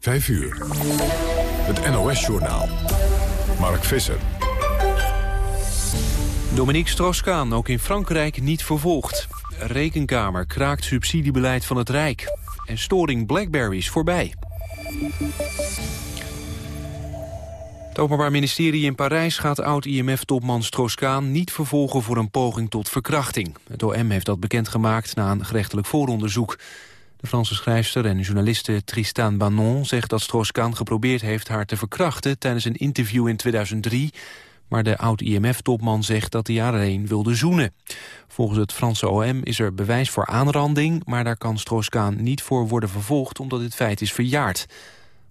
5 uur. Het NOS-journaal. Mark Visser. Dominique Strauss-Kaan, ook in Frankrijk niet vervolgd. Rekenkamer kraakt subsidiebeleid van het Rijk. En storing Blackberries voorbij. Het Openbaar Ministerie in Parijs gaat oud-IMF-topman Strauss-Kaan niet vervolgen voor een poging tot verkrachting. Het OM heeft dat bekendgemaakt na een gerechtelijk vooronderzoek. De Franse schrijfster en journaliste Tristan Banon zegt dat Strauss-Kaan geprobeerd heeft haar te verkrachten tijdens een interview in 2003. Maar de oud-IMF-topman zegt dat hij haar alleen wilde zoenen. Volgens het Franse OM is er bewijs voor aanranding... maar daar kan Strauss-Kaan niet voor worden vervolgd omdat dit feit is verjaard.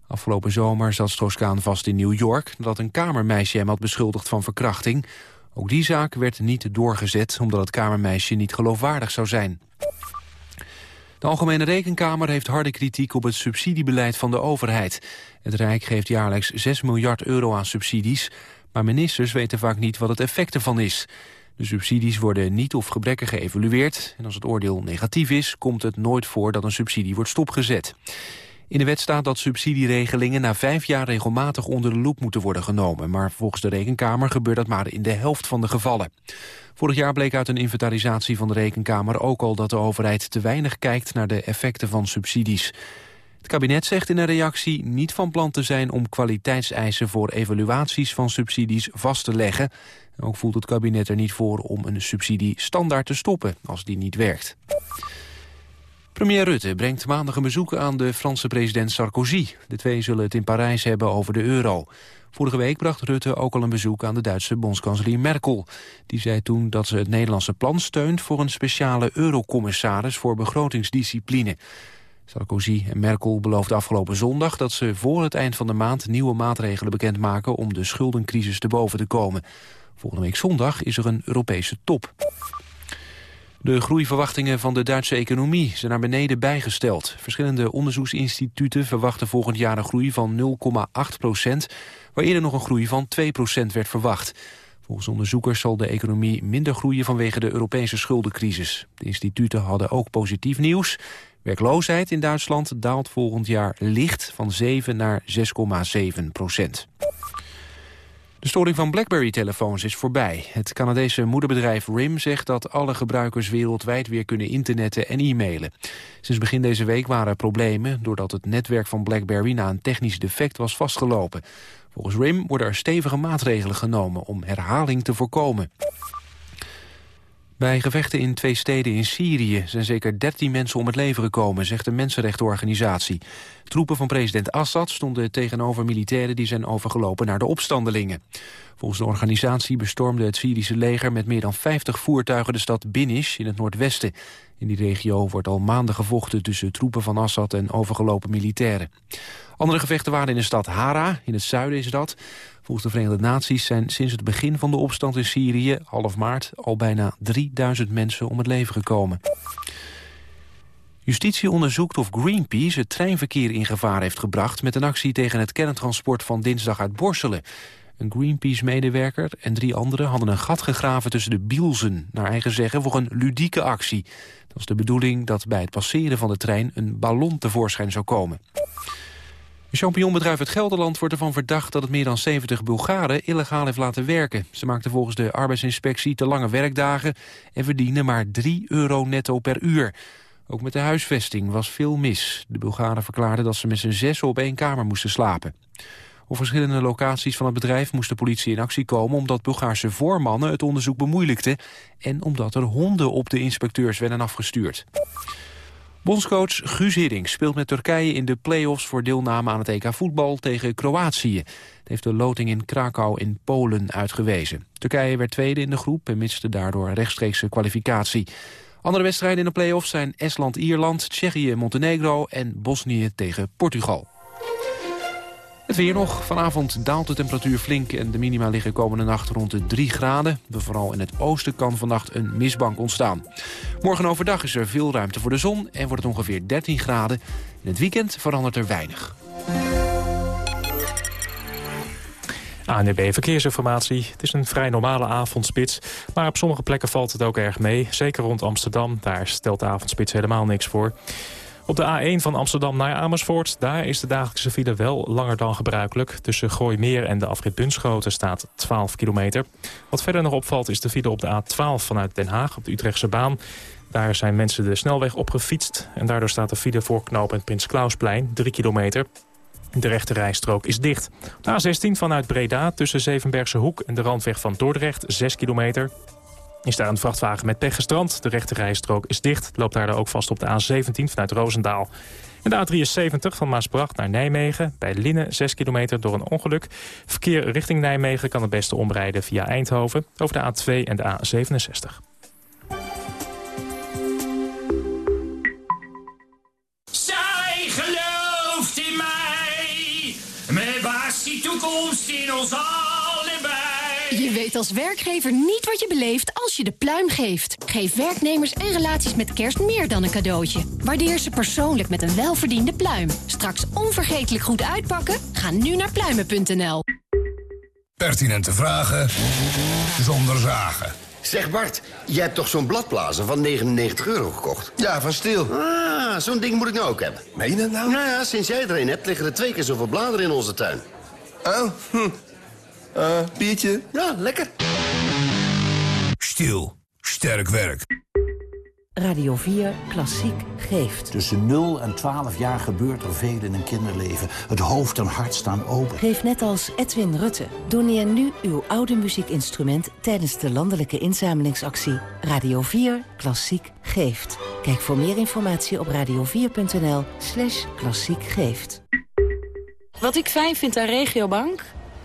Afgelopen zomer zat Strauss-Kaan vast in New York... nadat een kamermeisje hem had beschuldigd van verkrachting. Ook die zaak werd niet doorgezet omdat het kamermeisje niet geloofwaardig zou zijn. De Algemene Rekenkamer heeft harde kritiek op het subsidiebeleid van de overheid. Het Rijk geeft jaarlijks 6 miljard euro aan subsidies... maar ministers weten vaak niet wat het effect ervan is. De subsidies worden niet of gebrekkig geëvalueerd... en als het oordeel negatief is, komt het nooit voor dat een subsidie wordt stopgezet. In de wet staat dat subsidieregelingen na vijf jaar regelmatig onder de loep moeten worden genomen. Maar volgens de Rekenkamer gebeurt dat maar in de helft van de gevallen. Vorig jaar bleek uit een inventarisatie van de Rekenkamer ook al dat de overheid te weinig kijkt naar de effecten van subsidies. Het kabinet zegt in een reactie niet van plan te zijn om kwaliteitseisen voor evaluaties van subsidies vast te leggen. Ook voelt het kabinet er niet voor om een subsidie standaard te stoppen als die niet werkt. Premier Rutte brengt maandag een bezoek aan de Franse president Sarkozy. De twee zullen het in Parijs hebben over de euro. Vorige week bracht Rutte ook al een bezoek aan de Duitse bondskanselier Merkel. Die zei toen dat ze het Nederlandse plan steunt voor een speciale eurocommissaris voor begrotingsdiscipline. Sarkozy en Merkel beloofden afgelopen zondag dat ze voor het eind van de maand nieuwe maatregelen bekendmaken om de schuldencrisis te boven te komen. Volgende week zondag is er een Europese top. De groeiverwachtingen van de Duitse economie zijn naar beneden bijgesteld. Verschillende onderzoeksinstituten verwachten volgend jaar een groei van 0,8 procent... waar eerder nog een groei van 2 procent werd verwacht. Volgens onderzoekers zal de economie minder groeien vanwege de Europese schuldencrisis. De instituten hadden ook positief nieuws. Werkloosheid in Duitsland daalt volgend jaar licht van 7 naar 6,7 procent. De storing van BlackBerry-telefoons is voorbij. Het Canadese moederbedrijf RIM zegt dat alle gebruikers wereldwijd weer kunnen internetten en e-mailen. Sinds begin deze week waren er problemen doordat het netwerk van BlackBerry na een technisch defect was vastgelopen. Volgens RIM worden er stevige maatregelen genomen om herhaling te voorkomen. Bij gevechten in twee steden in Syrië zijn zeker 13 mensen om het leven gekomen, zegt de mensenrechtenorganisatie. Troepen van president Assad stonden tegenover militairen die zijn overgelopen naar de opstandelingen. Volgens de organisatie bestormde het Syrische leger met meer dan 50 voertuigen de stad Binish in het noordwesten. In die regio wordt al maanden gevochten tussen troepen van Assad en overgelopen militairen. Andere gevechten waren in de stad Hara, in het zuiden is dat. Volgens de Verenigde Naties zijn sinds het begin van de opstand in Syrië, half maart, al bijna 3000 mensen om het leven gekomen. Justitie onderzoekt of Greenpeace het treinverkeer in gevaar heeft gebracht... met een actie tegen het kerntransport van dinsdag uit Borselen. Een Greenpeace-medewerker en drie anderen hadden een gat gegraven tussen de bielzen... naar eigen zeggen voor een ludieke actie. Dat was de bedoeling dat bij het passeren van de trein een ballon tevoorschijn zou komen. Een champignonbedrijf uit Gelderland wordt ervan verdacht dat het meer dan 70 Bulgaren illegaal heeft laten werken. Ze maakten volgens de arbeidsinspectie te lange werkdagen en verdienen maar 3 euro netto per uur. Ook met de huisvesting was veel mis. De Bulgaren verklaarden dat ze met z'n zes op één kamer moesten slapen. Op verschillende locaties van het bedrijf moest de politie in actie komen... omdat Bulgaarse voormannen het onderzoek bemoeilijkten... en omdat er honden op de inspecteurs werden afgestuurd. Bondscoach Guus Hiddink speelt met Turkije in de play-offs voor deelname aan het EK voetbal tegen Kroatië. Dat heeft de loting in Krakau in Polen uitgewezen. Turkije werd tweede in de groep en miste daardoor rechtstreekse kwalificatie. Andere wedstrijden in de play-offs zijn Estland-Ierland, Tsjechië-Montenegro en Bosnië tegen Portugal. Het weer nog. Vanavond daalt de temperatuur flink en de minima liggen komende nacht rond de 3 graden. Vooral in het oosten kan vannacht een mistbank ontstaan. Morgen overdag is er veel ruimte voor de zon en wordt het ongeveer 13 graden. In het weekend verandert er weinig. ANB Verkeersinformatie. Het is een vrij normale avondspits. Maar op sommige plekken valt het ook erg mee. Zeker rond Amsterdam. Daar stelt de avondspits helemaal niks voor. Op de A1 van Amsterdam naar Amersfoort... daar is de dagelijkse file wel langer dan gebruikelijk. Tussen Gooimeer en de afrit Bunschoten staat 12 kilometer. Wat verder nog opvalt is de file op de A12 vanuit Den Haag... op de Utrechtse baan. Daar zijn mensen de snelweg opgefietst... en daardoor staat de file voor knooppunt Prins Klausplein 3 kilometer. De rechte rijstrook is dicht. De A16 vanuit Breda tussen Zevenbergse Hoek en de randweg van Dordrecht 6 kilometer is daar een vrachtwagen met pech gestrand. De rechte rijstrook is dicht. Loopt daar ook vast op de A17 vanuit Roosendaal. En de A73 van Maasbracht naar Nijmegen. Bij Linnen 6 kilometer door een ongeluk. Verkeer richting Nijmegen kan het beste omrijden via Eindhoven... over de A2 en de A67. Zij gelooft in mij. Met was die toekomst in ons je weet als werkgever niet wat je beleeft als je de pluim geeft. Geef werknemers en relaties met kerst meer dan een cadeautje. Waardeer ze persoonlijk met een welverdiende pluim. Straks onvergetelijk goed uitpakken? Ga nu naar pluimen.nl. Pertinente vragen zonder zagen. Zeg Bart, jij hebt toch zo'n bladblazer van 99 euro gekocht? Ja, van Stiel. Ah, zo'n ding moet ik nou ook hebben. Meen je dat nou? Nou ja, sinds jij er een hebt, liggen er twee keer zoveel bladeren in onze tuin. Oh, hm. Uh, biertje? Ja, lekker. Stil. Sterk werk. Radio 4 Klassiek geeft. Tussen 0 en 12 jaar gebeurt er veel in een kinderleven. Het hoofd en hart staan open. Geef net als Edwin Rutte. Doneer nu uw oude muziekinstrument... tijdens de landelijke inzamelingsactie Radio 4 Klassiek geeft. Kijk voor meer informatie op radio4.nl slash klassiek geeft. Wat ik fijn vind aan Regiobank...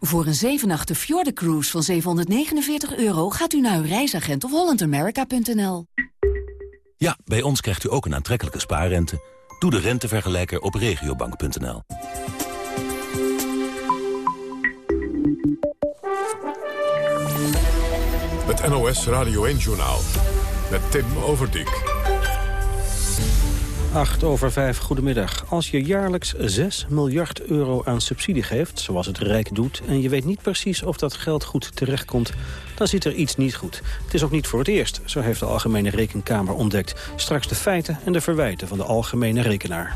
Voor een 7 Fjorden Cruise van 749 euro gaat u naar uw reisagent of hollandamerica.nl. Ja, bij ons krijgt u ook een aantrekkelijke spaarrente. Doe de rentevergelijker op regiobank.nl. Het NOS Radio 1-journaal met Tim Overdijk. 8 over 5, goedemiddag. Als je jaarlijks 6 miljard euro aan subsidie geeft, zoals het Rijk doet... en je weet niet precies of dat geld goed terechtkomt, dan zit er iets niet goed. Het is ook niet voor het eerst, zo heeft de Algemene Rekenkamer ontdekt. Straks de feiten en de verwijten van de Algemene Rekenaar.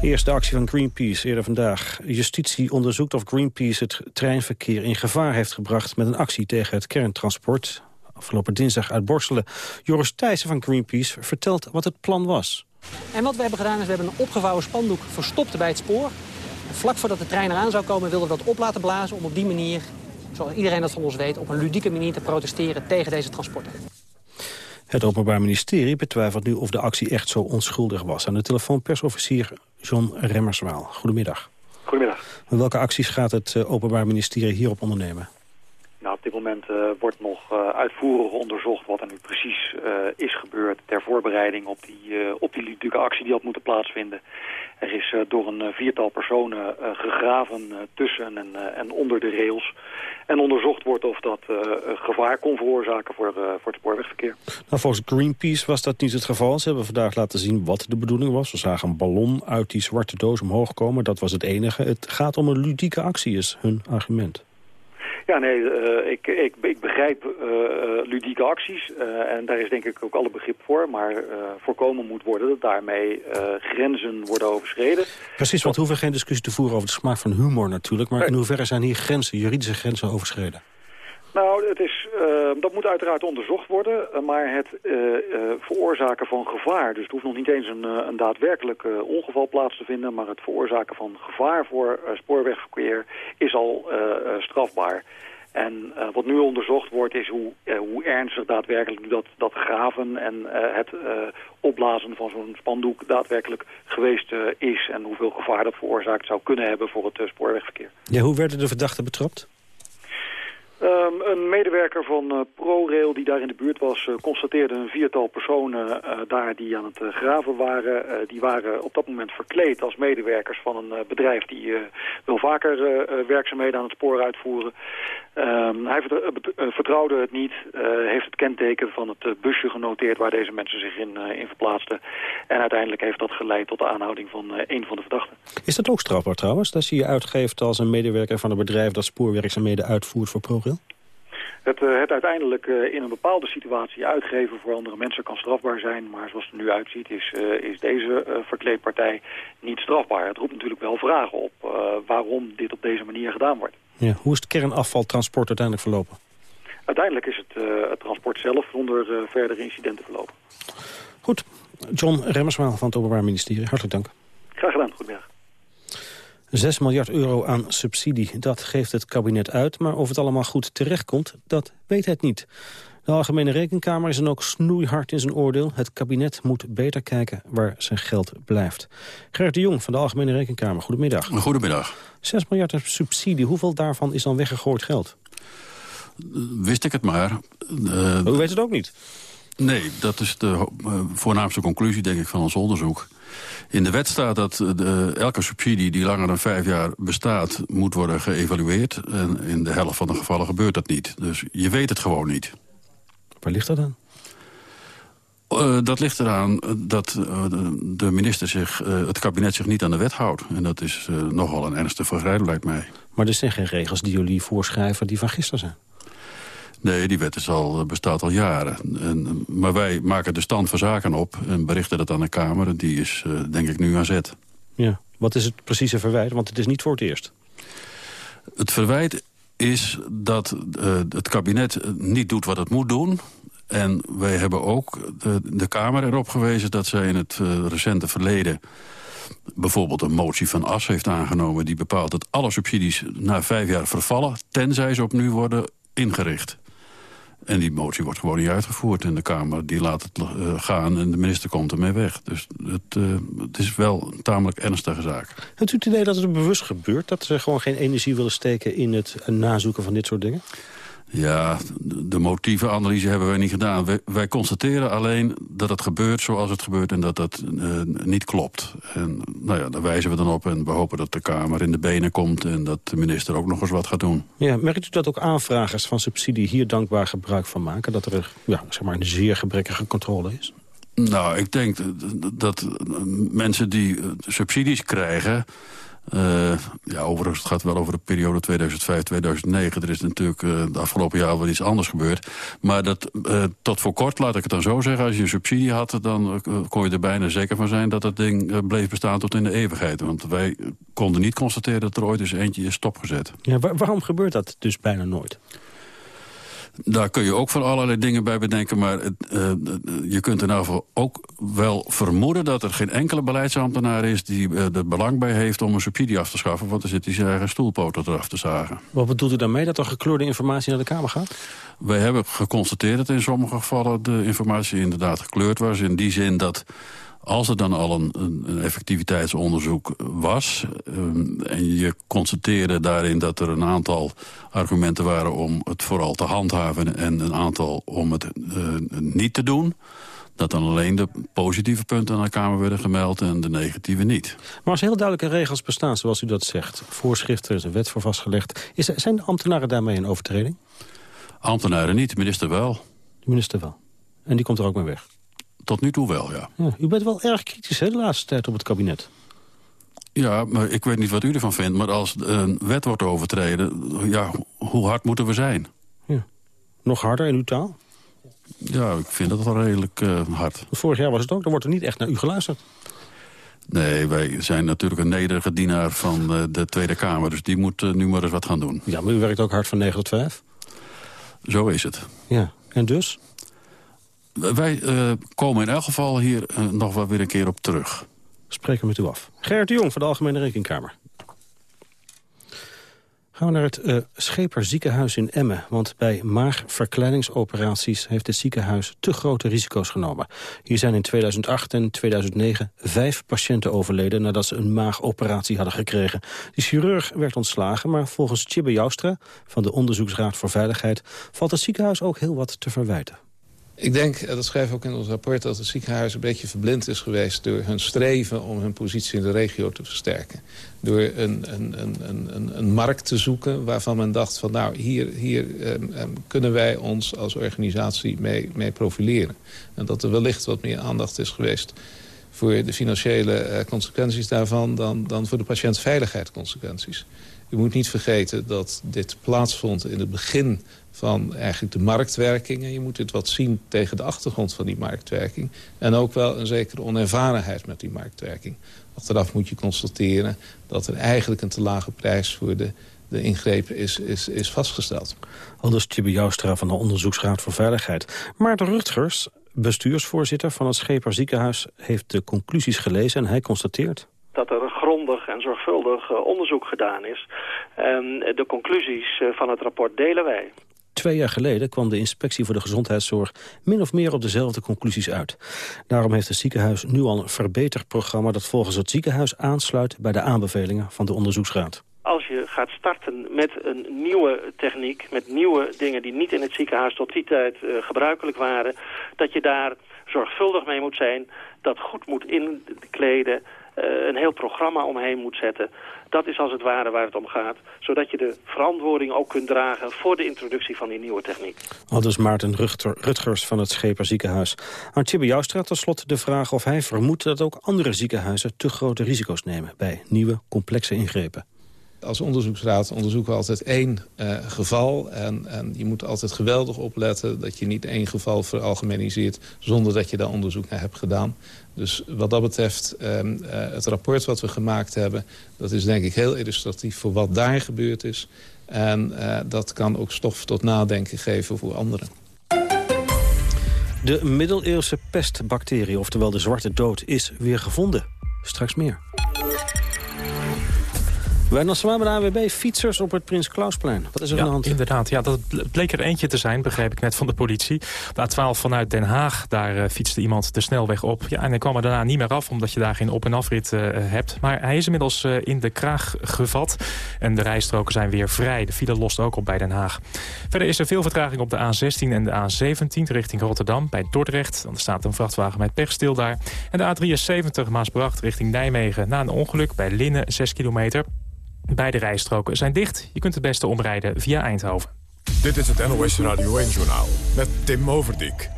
Eerst de actie van Greenpeace eerder vandaag. Justitie onderzoekt of Greenpeace het treinverkeer in gevaar heeft gebracht... met een actie tegen het kerntransport afgelopen dinsdag uit Borselen. Joris Thijssen van Greenpeace vertelt wat het plan was. En wat we hebben gedaan is we hebben een opgevouwen spandoek verstopt bij het spoor. Vlak voordat de trein eraan zou komen wilden we dat op laten blazen... om op die manier, zoals iedereen dat van ons weet... op een ludieke manier te protesteren tegen deze transporten. Het Openbaar Ministerie betwijfelt nu of de actie echt zo onschuldig was. Aan de telefoon persofficier John Remmerswaal. Goedemiddag. Goedemiddag. welke acties gaat het eh, Openbaar Ministerie hierop ondernemen? Op dit moment uh, wordt nog uh, uitvoerig onderzocht wat er nu precies uh, is gebeurd ter voorbereiding op die, op die ludieke actie die had moeten plaatsvinden. Er is door een viertal personen gegraven tussen en, en onder de rails. En onderzocht wordt of dat gevaar kon veroorzaken voor, voor het spoorwegverkeer. Nou, volgens Greenpeace was dat niet het geval. Ze hebben vandaag laten zien wat de bedoeling was. We zagen een ballon uit die zwarte doos omhoog komen. Dat was het enige. Het gaat om een ludieke actie, is hun argument. Ja, nee, uh, ik, ik, ik begrijp uh, ludieke acties uh, en daar is denk ik ook alle begrip voor. Maar voorkomen moet worden dat daarmee grenzen worden overschreden. Precies, want we hoeven geen discussie te voeren over de smaak van humor natuurlijk. Maar in hoeverre zijn hier grenzen, juridische grenzen overschreden? Nou, het is, uh, dat moet uiteraard onderzocht worden, uh, maar het uh, veroorzaken van gevaar, dus het hoeft nog niet eens een, een daadwerkelijk ongeval plaats te vinden, maar het veroorzaken van gevaar voor spoorwegverkeer is al strafbaar. En wat nu onderzocht wordt is hoe, hoe ernstig daadwerkelijk dat, dat graven en het opblazen van zo'n spandoek daadwerkelijk geweest is. En hoeveel gevaar dat veroorzaakt zou kunnen hebben voor het spoorwegverkeer. Ja, hoe werden de verdachten betrapt? Um, een medewerker van uh, ProRail die daar in de buurt was... Uh, constateerde een viertal personen uh, daar die aan het graven waren. die waren op dat moment verkleed als medewerkers van een bedrijf... die wel vaker werkzaamheden aan het spoor uitvoeren. Um, hij vertrouwde het niet, heeft het kenteken van het busje genoteerd... waar deze mensen zich in, in verplaatsten. En uiteindelijk heeft dat geleid tot de aanhouding van een van de verdachten. Is dat ook strafbaar trouwens? Dat je je uitgeeft als een medewerker van een bedrijf... dat spoorwerkzaamheden uitvoert voor ProRail? Het, uh, het uiteindelijk uh, in een bepaalde situatie uitgeven voor andere mensen kan strafbaar zijn. Maar zoals het er nu uitziet is, uh, is deze verkleedpartij niet strafbaar. Het roept natuurlijk wel vragen op waarom dit op deze manier gedaan wordt. Ja, hoe is het kernafvaltransport uiteindelijk verlopen? Uiteindelijk is het, het transport zelf zonder verdere incidenten verlopen. Goed. John Remmerswaal van het Openbaar Ministerie, hartelijk dank. Graag gedaan, goedemiddag. 6 miljard euro aan subsidie, dat geeft het kabinet uit. Maar of het allemaal goed terechtkomt, dat weet het niet. De Algemene Rekenkamer is dan ook snoeihard in zijn oordeel. Het kabinet moet beter kijken waar zijn geld blijft. Gerrit de Jong van de Algemene Rekenkamer, goedemiddag. Goedemiddag. 6 miljard subsidie, hoeveel daarvan is dan weggegooid geld? Wist ik het maar. Uh, U weet het ook niet? Nee, dat is de uh, voornaamste conclusie, denk ik, van ons onderzoek. In de wet staat dat de, elke subsidie die langer dan vijf jaar bestaat... moet worden geëvalueerd. En in de helft van de gevallen gebeurt dat niet. Dus je weet het gewoon niet. Waar ligt dat dan? Uh, dat ligt eraan dat uh, de minister zich, uh, het kabinet zich niet aan de wet houdt. En dat is nogal een ernstig vergrijp, lijkt mij. Maar er zijn geen regels die jullie voorschrijven die van gisteren zijn? Nee, die wet is al, bestaat al jaren. En, maar wij maken de stand van zaken op en berichten dat aan de Kamer. En die is uh, denk ik nu aan zet. Ja. Wat is het precieze verwijt? Want het is niet voor het eerst. Het verwijt is dat uh, het kabinet niet doet wat het moet doen. En wij hebben ook de, de Kamer erop gewezen dat zij in het uh, recente verleden bijvoorbeeld een motie van As heeft aangenomen... die bepaalt dat alle subsidies na vijf jaar vervallen... tenzij ze opnieuw worden ingericht. En die motie wordt gewoon niet uitgevoerd. En de Kamer die laat het uh, gaan en de minister komt ermee weg. Dus het, uh, het is wel een tamelijk ernstige zaak. Hebt u het idee dat het bewust gebeurt? Dat ze gewoon geen energie willen steken in het nazoeken van dit soort dingen? Ja, de motievenanalyse hebben wij niet gedaan. Wij, wij, constateren alleen dat het gebeurt zoals het gebeurt en dat dat uh, niet klopt. En nou ja, daar wijzen we dan op en we hopen dat de Kamer in de benen komt... en dat de minister ook nog eens wat gaat doen. Ja, merkt u dat ook aanvragers van subsidie hier dankbaar gebruik van maken? Dat er ja, zeg maar een zeer gebrekkige controle is? Nou, ik denk dat mensen die subsidies krijgen... Uh, ja, overigens, het gaat wel over de periode 2005-2009. Er is natuurlijk uh, de afgelopen jaar wel iets anders gebeurd. Maar dat, uh, tot voor kort, laat ik het dan zo zeggen... als je een subsidie had, dan kon je er bijna zeker van zijn... dat dat ding bleef bestaan tot in de eeuwigheid. Want wij konden niet constateren dat er ooit eens eentje is stopgezet. Ja, waar, waarom gebeurt dat dus bijna nooit? Daar kun je ook van allerlei dingen bij bedenken. Maar het, uh, je kunt ieder geval ook wel vermoeden... dat er geen enkele beleidsambtenaar is die uh, er belang bij heeft... om een subsidie af te schaffen, want dan zit hij zijn eigen stoelpoten eraf te zagen. Wat bedoelt u daarmee, dat er gekleurde informatie naar de Kamer gaat? Wij hebben geconstateerd dat in sommige gevallen de informatie inderdaad gekleurd was. In die zin dat als er dan al een, een effectiviteitsonderzoek was... Um, en je constateerde daarin dat er een aantal argumenten waren... om het vooral te handhaven en een aantal om het uh, niet te doen dat dan alleen de positieve punten aan de Kamer werden gemeld en de negatieve niet. Maar als heel duidelijke regels bestaan, zoals u dat zegt... voorschriften, er is een wet voor vastgelegd... Is, zijn de ambtenaren daarmee een overtreding? Ambtenaren niet, de minister wel. De minister wel. En die komt er ook mee weg? Tot nu toe wel, ja. ja. U bent wel erg kritisch hè, de laatste tijd op het kabinet. Ja, maar ik weet niet wat u ervan vindt. Maar als een wet wordt overtreden, ja, hoe hard moeten we zijn? Ja. Nog harder in uw taal? Ja, ik vind dat wel redelijk uh, hard. Vorig jaar was het ook, dan wordt er niet echt naar u geluisterd. Nee, wij zijn natuurlijk een nederige dienaar van uh, de Tweede Kamer. Dus die moet uh, nu maar eens wat gaan doen. Ja, maar u werkt ook hard van 9 tot 5? Zo is het. Ja, en dus? Wij uh, komen in elk geval hier uh, nog wel weer een keer op terug. Spreken met u af. Gerrit de Jong van de Algemene Rekenkamer. Gaan we naar het uh, Scheper ziekenhuis in Emmen. Want bij maagverkleiningsoperaties heeft het ziekenhuis te grote risico's genomen. Hier zijn in 2008 en 2009 vijf patiënten overleden nadat ze een maagoperatie hadden gekregen. Die chirurg werd ontslagen, maar volgens Chibbe Joustra van de Onderzoeksraad voor Veiligheid valt het ziekenhuis ook heel wat te verwijten. Ik denk, dat schrijf ik ook in ons rapport... dat het ziekenhuis een beetje verblind is geweest... door hun streven om hun positie in de regio te versterken. Door een, een, een, een, een markt te zoeken waarvan men dacht van... nou, hier, hier um, um, kunnen wij ons als organisatie mee, mee profileren. En dat er wellicht wat meer aandacht is geweest voor de financiële uh, consequenties daarvan... Dan, dan voor de patiëntveiligheidsconsequenties. U moet niet vergeten dat dit plaatsvond in het begin van eigenlijk de marktwerking. En je moet dit wat zien tegen de achtergrond van die marktwerking. En ook wel een zekere onervarenheid met die marktwerking. Achteraf moet je constateren dat er eigenlijk een te lage prijs voor de, de ingrepen is, is, is vastgesteld. Aldus Tibbe Joustra van de Onderzoeksraad voor Veiligheid. Maarten Rutgers, bestuursvoorzitter van het Scheper Ziekenhuis... heeft de conclusies gelezen en hij constateert dat er grondig en zorgvuldig uh, onderzoek gedaan is. En de conclusies uh, van het rapport delen wij. Twee jaar geleden kwam de Inspectie voor de Gezondheidszorg min of meer op dezelfde conclusies uit. Daarom heeft het ziekenhuis nu al een verbeterprogramma dat volgens het ziekenhuis aansluit bij de aanbevelingen van de onderzoeksraad. Als je gaat starten met een nieuwe techniek, met nieuwe dingen die niet in het ziekenhuis tot die tijd uh, gebruikelijk waren, dat je daar zorgvuldig mee moet zijn, dat goed moet inkleden, een heel programma omheen moet zetten. Dat is als het ware waar het om gaat. Zodat je de verantwoording ook kunt dragen voor de introductie van die nieuwe techniek. Al dus Maarten Rutger, Rutgers van het Scheper ziekenhuis. Aan Tjibbe Joustra tot slot de vraag of hij vermoedt dat ook andere ziekenhuizen te grote risico's nemen bij nieuwe complexe ingrepen als onderzoeksraad onderzoeken we altijd één uh, geval. En, en je moet altijd geweldig opletten dat je niet één geval veralgemeniseert... zonder dat je daar onderzoek naar hebt gedaan. Dus wat dat betreft, uh, uh, het rapport wat we gemaakt hebben... dat is denk ik heel illustratief voor wat daar gebeurd is. En dat kan ook stof tot nadenken geven voor anderen. De middeleeuwse pestbacterie, oftewel de zwarte dood, is weer gevonden. Straks meer. Wijnand Zwaan bij de AWB, fietsers op het Prins Klausplein. Wat is er ja, aan de hand? Inderdaad, ja, dat bleek er eentje te zijn, begreep ik net van de politie. De A12 vanuit Den Haag, daar uh, fietste iemand de snelweg op. Ja, en hij kwam er daarna niet meer af, omdat je daar geen op- en afrit uh, hebt. Maar hij is inmiddels uh, in de kraag gevat. En de rijstroken zijn weer vrij. De file lost ook op bij Den Haag. Verder is er veel vertraging op de A16 en de A17 richting Rotterdam, bij Dordrecht. Dan staat een vrachtwagen met pech stil daar. En de A73 Maasbracht richting Nijmegen na een ongeluk bij Linnen, 6 kilometer. Beide rijstroken zijn dicht. Je kunt het beste omrijden via Eindhoven. Dit is het NOS Radio 1-journaal met Tim Overdijk.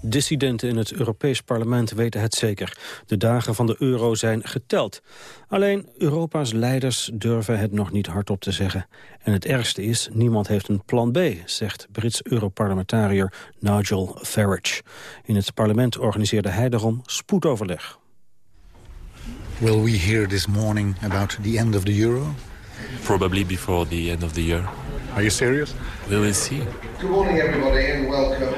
Dissidenten in het Europees Parlement weten het zeker. De dagen van de euro zijn geteld. Alleen Europa's leiders durven het nog niet hardop te zeggen. En het ergste is, niemand heeft een plan B, zegt Brits Europarlementariër Nigel Farage. In het parlement organiseerde hij daarom spoedoverleg. Will we hear this morning about the end of the euro? Probably before the end of the year. Are you serious? We will see. Good morning, everybody, and welcome.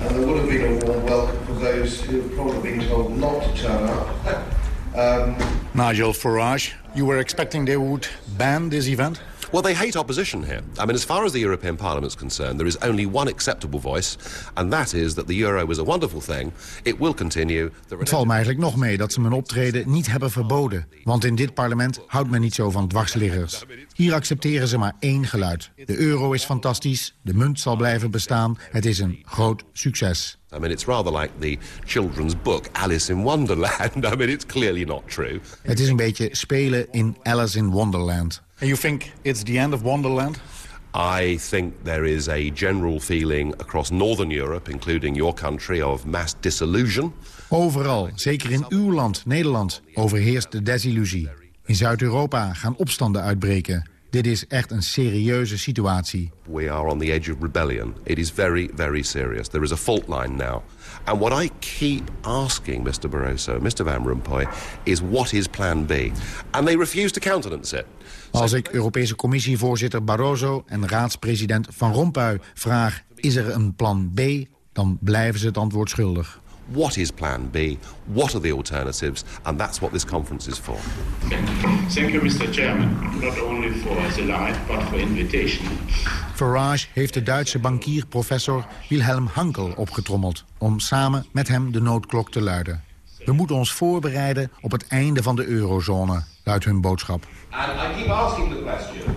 And there would have been a warm welcome for those who have probably been told not to turn up. um, Nigel Farage, you were expecting they would ban this event? Well, they hate opposition here. I mean, as far as the European Parliament is concerned, there is only one acceptable voice, and that is that the euro is a wonderful thing. It will continue. Het valt me eigenlijk nog mee dat ze mijn optreden niet hebben verboden. Want in dit parlement houdt men niet zo van dwarsliggers. Hier accepteren ze maar één geluid. De euro is fantastisch, de munt zal blijven bestaan. Het is een groot succes. I mean, it's rather like the children's book Alice in Wonderland. I mean, it's clearly not true. Het is een beetje spelen in Alice in Wonderland. And you think it's the end of Wonderland? I think there is a general feeling across Northern Europe, including your country, of mass disillusion. Overal, zeker in uw land, Nederland, overheerst de desillusie. In Zuid-Europa gaan opstanden uitbreken. Dit is echt een serieuze situatie. We are on the edge of rebellion. It is very, very serious. There is a fault line now. And what I keep asking Mr. Barroso, Mr. Van Rompuy, is what is plan B? And they refuse to countenance it. Als ik Europese Commissievoorzitter Barroso en raadspresident Van Rompuy vraag... is er een plan B, dan blijven ze het antwoord schuldig. What is plan B, what are the alternatives, and that's what this conference is for. Thank you, Mr. Chairman, not only for the light, but for invitation. Farage heeft de Duitse bankier professor Wilhelm Hankel opgetrommeld... om samen met hem de noodklok te luiden. We moeten ons voorbereiden op het einde van de eurozone, luidt hun boodschap. And I keep asking the question,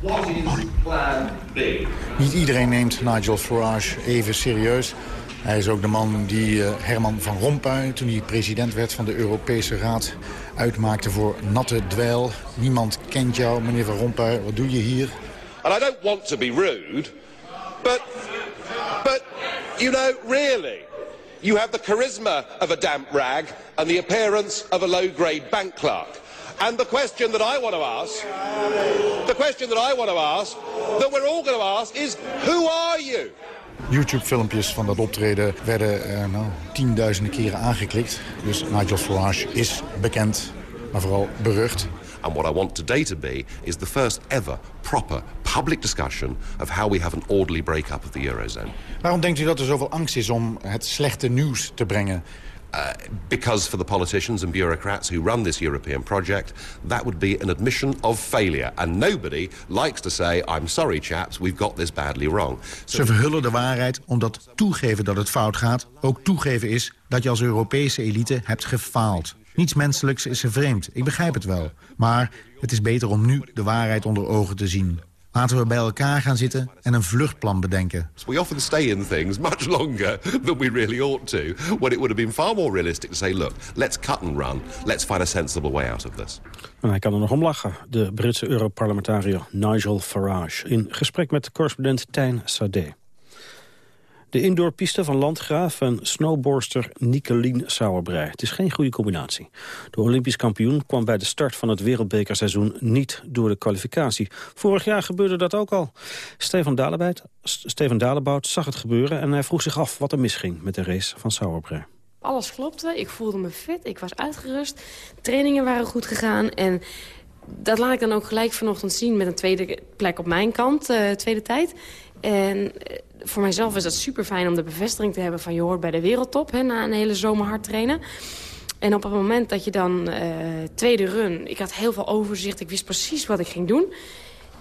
what is plan B? Niet iedereen neemt Nigel Farage even serieus. Hij is ook de man die uh, Herman van Rompuy, toen hij president werd van de Europese Raad, uitmaakte voor natte dweil. Niemand kent jou, meneer van Rompuy. Wat doe je hier? And I don't want to be rude, but, but, you know, really, you have the charisma of a damp rag and the appearance of a low-grade bank clerk. And the question that I want to ask, the question that I want to ask, that we're all going to ask is, who are you? YouTube-filmpjes van dat optreden werden eh, nou, tienduizenden keren aangeklikt. Dus Nigel Farage is bekend, maar vooral berucht. And what I want today to be is the first ever proper public discussion of how we have an orderly break-up of the Eurozone. Waarom denkt u dat er zoveel angst is om het slechte nieuws te brengen? Uh, because for the politicians and bureaucrats who run this European project, that would be an admission of failure. And nobody likes to say, I'm sorry chaps, we've got this badly wrong. So Ze verhullen de waarheid omdat toegeven dat het fout gaat... ook toegeven is dat je als Europese elite hebt gefaald. Niets menselijks is ze vreemd, ik begrijp het wel. Maar het is beter om nu de waarheid onder ogen te zien. Laten we bij elkaar gaan zitten en een vluchtplan bedenken. We often stay in things much longer than we really ought to. When it would have been far more realistic to say, look, let's cut and run. Let's find a sensible way out of this. En hij kan er nog om lachen, de Britse Europarlementariër Nigel Farage... in gesprek met correspondent Tijn Sade. De indoorpiste van Landgraaf en snowboardster Nicolien Sauerbrei. Het is geen goede combinatie. De Olympisch kampioen kwam bij de start van het wereldbekerseizoen niet door de kwalificatie. Vorig jaar gebeurde dat ook al. Steven Dalebout, zag het gebeuren en hij vroeg zich af wat er misging met de race van Sauerbrei. Alles klopte, ik voelde me fit, ik was uitgerust. Trainingen waren goed gegaan en dat laat ik dan ook gelijk vanochtend zien met een tweede plek op mijn kant, uh, tweede tijd. En voor mijzelf is dat super fijn om de bevestiging te hebben van je hoort bij de wereldtop hè, na een hele zomer hard trainen. En op het moment dat je dan uh, tweede run, ik had heel veel overzicht, ik wist precies wat ik ging doen.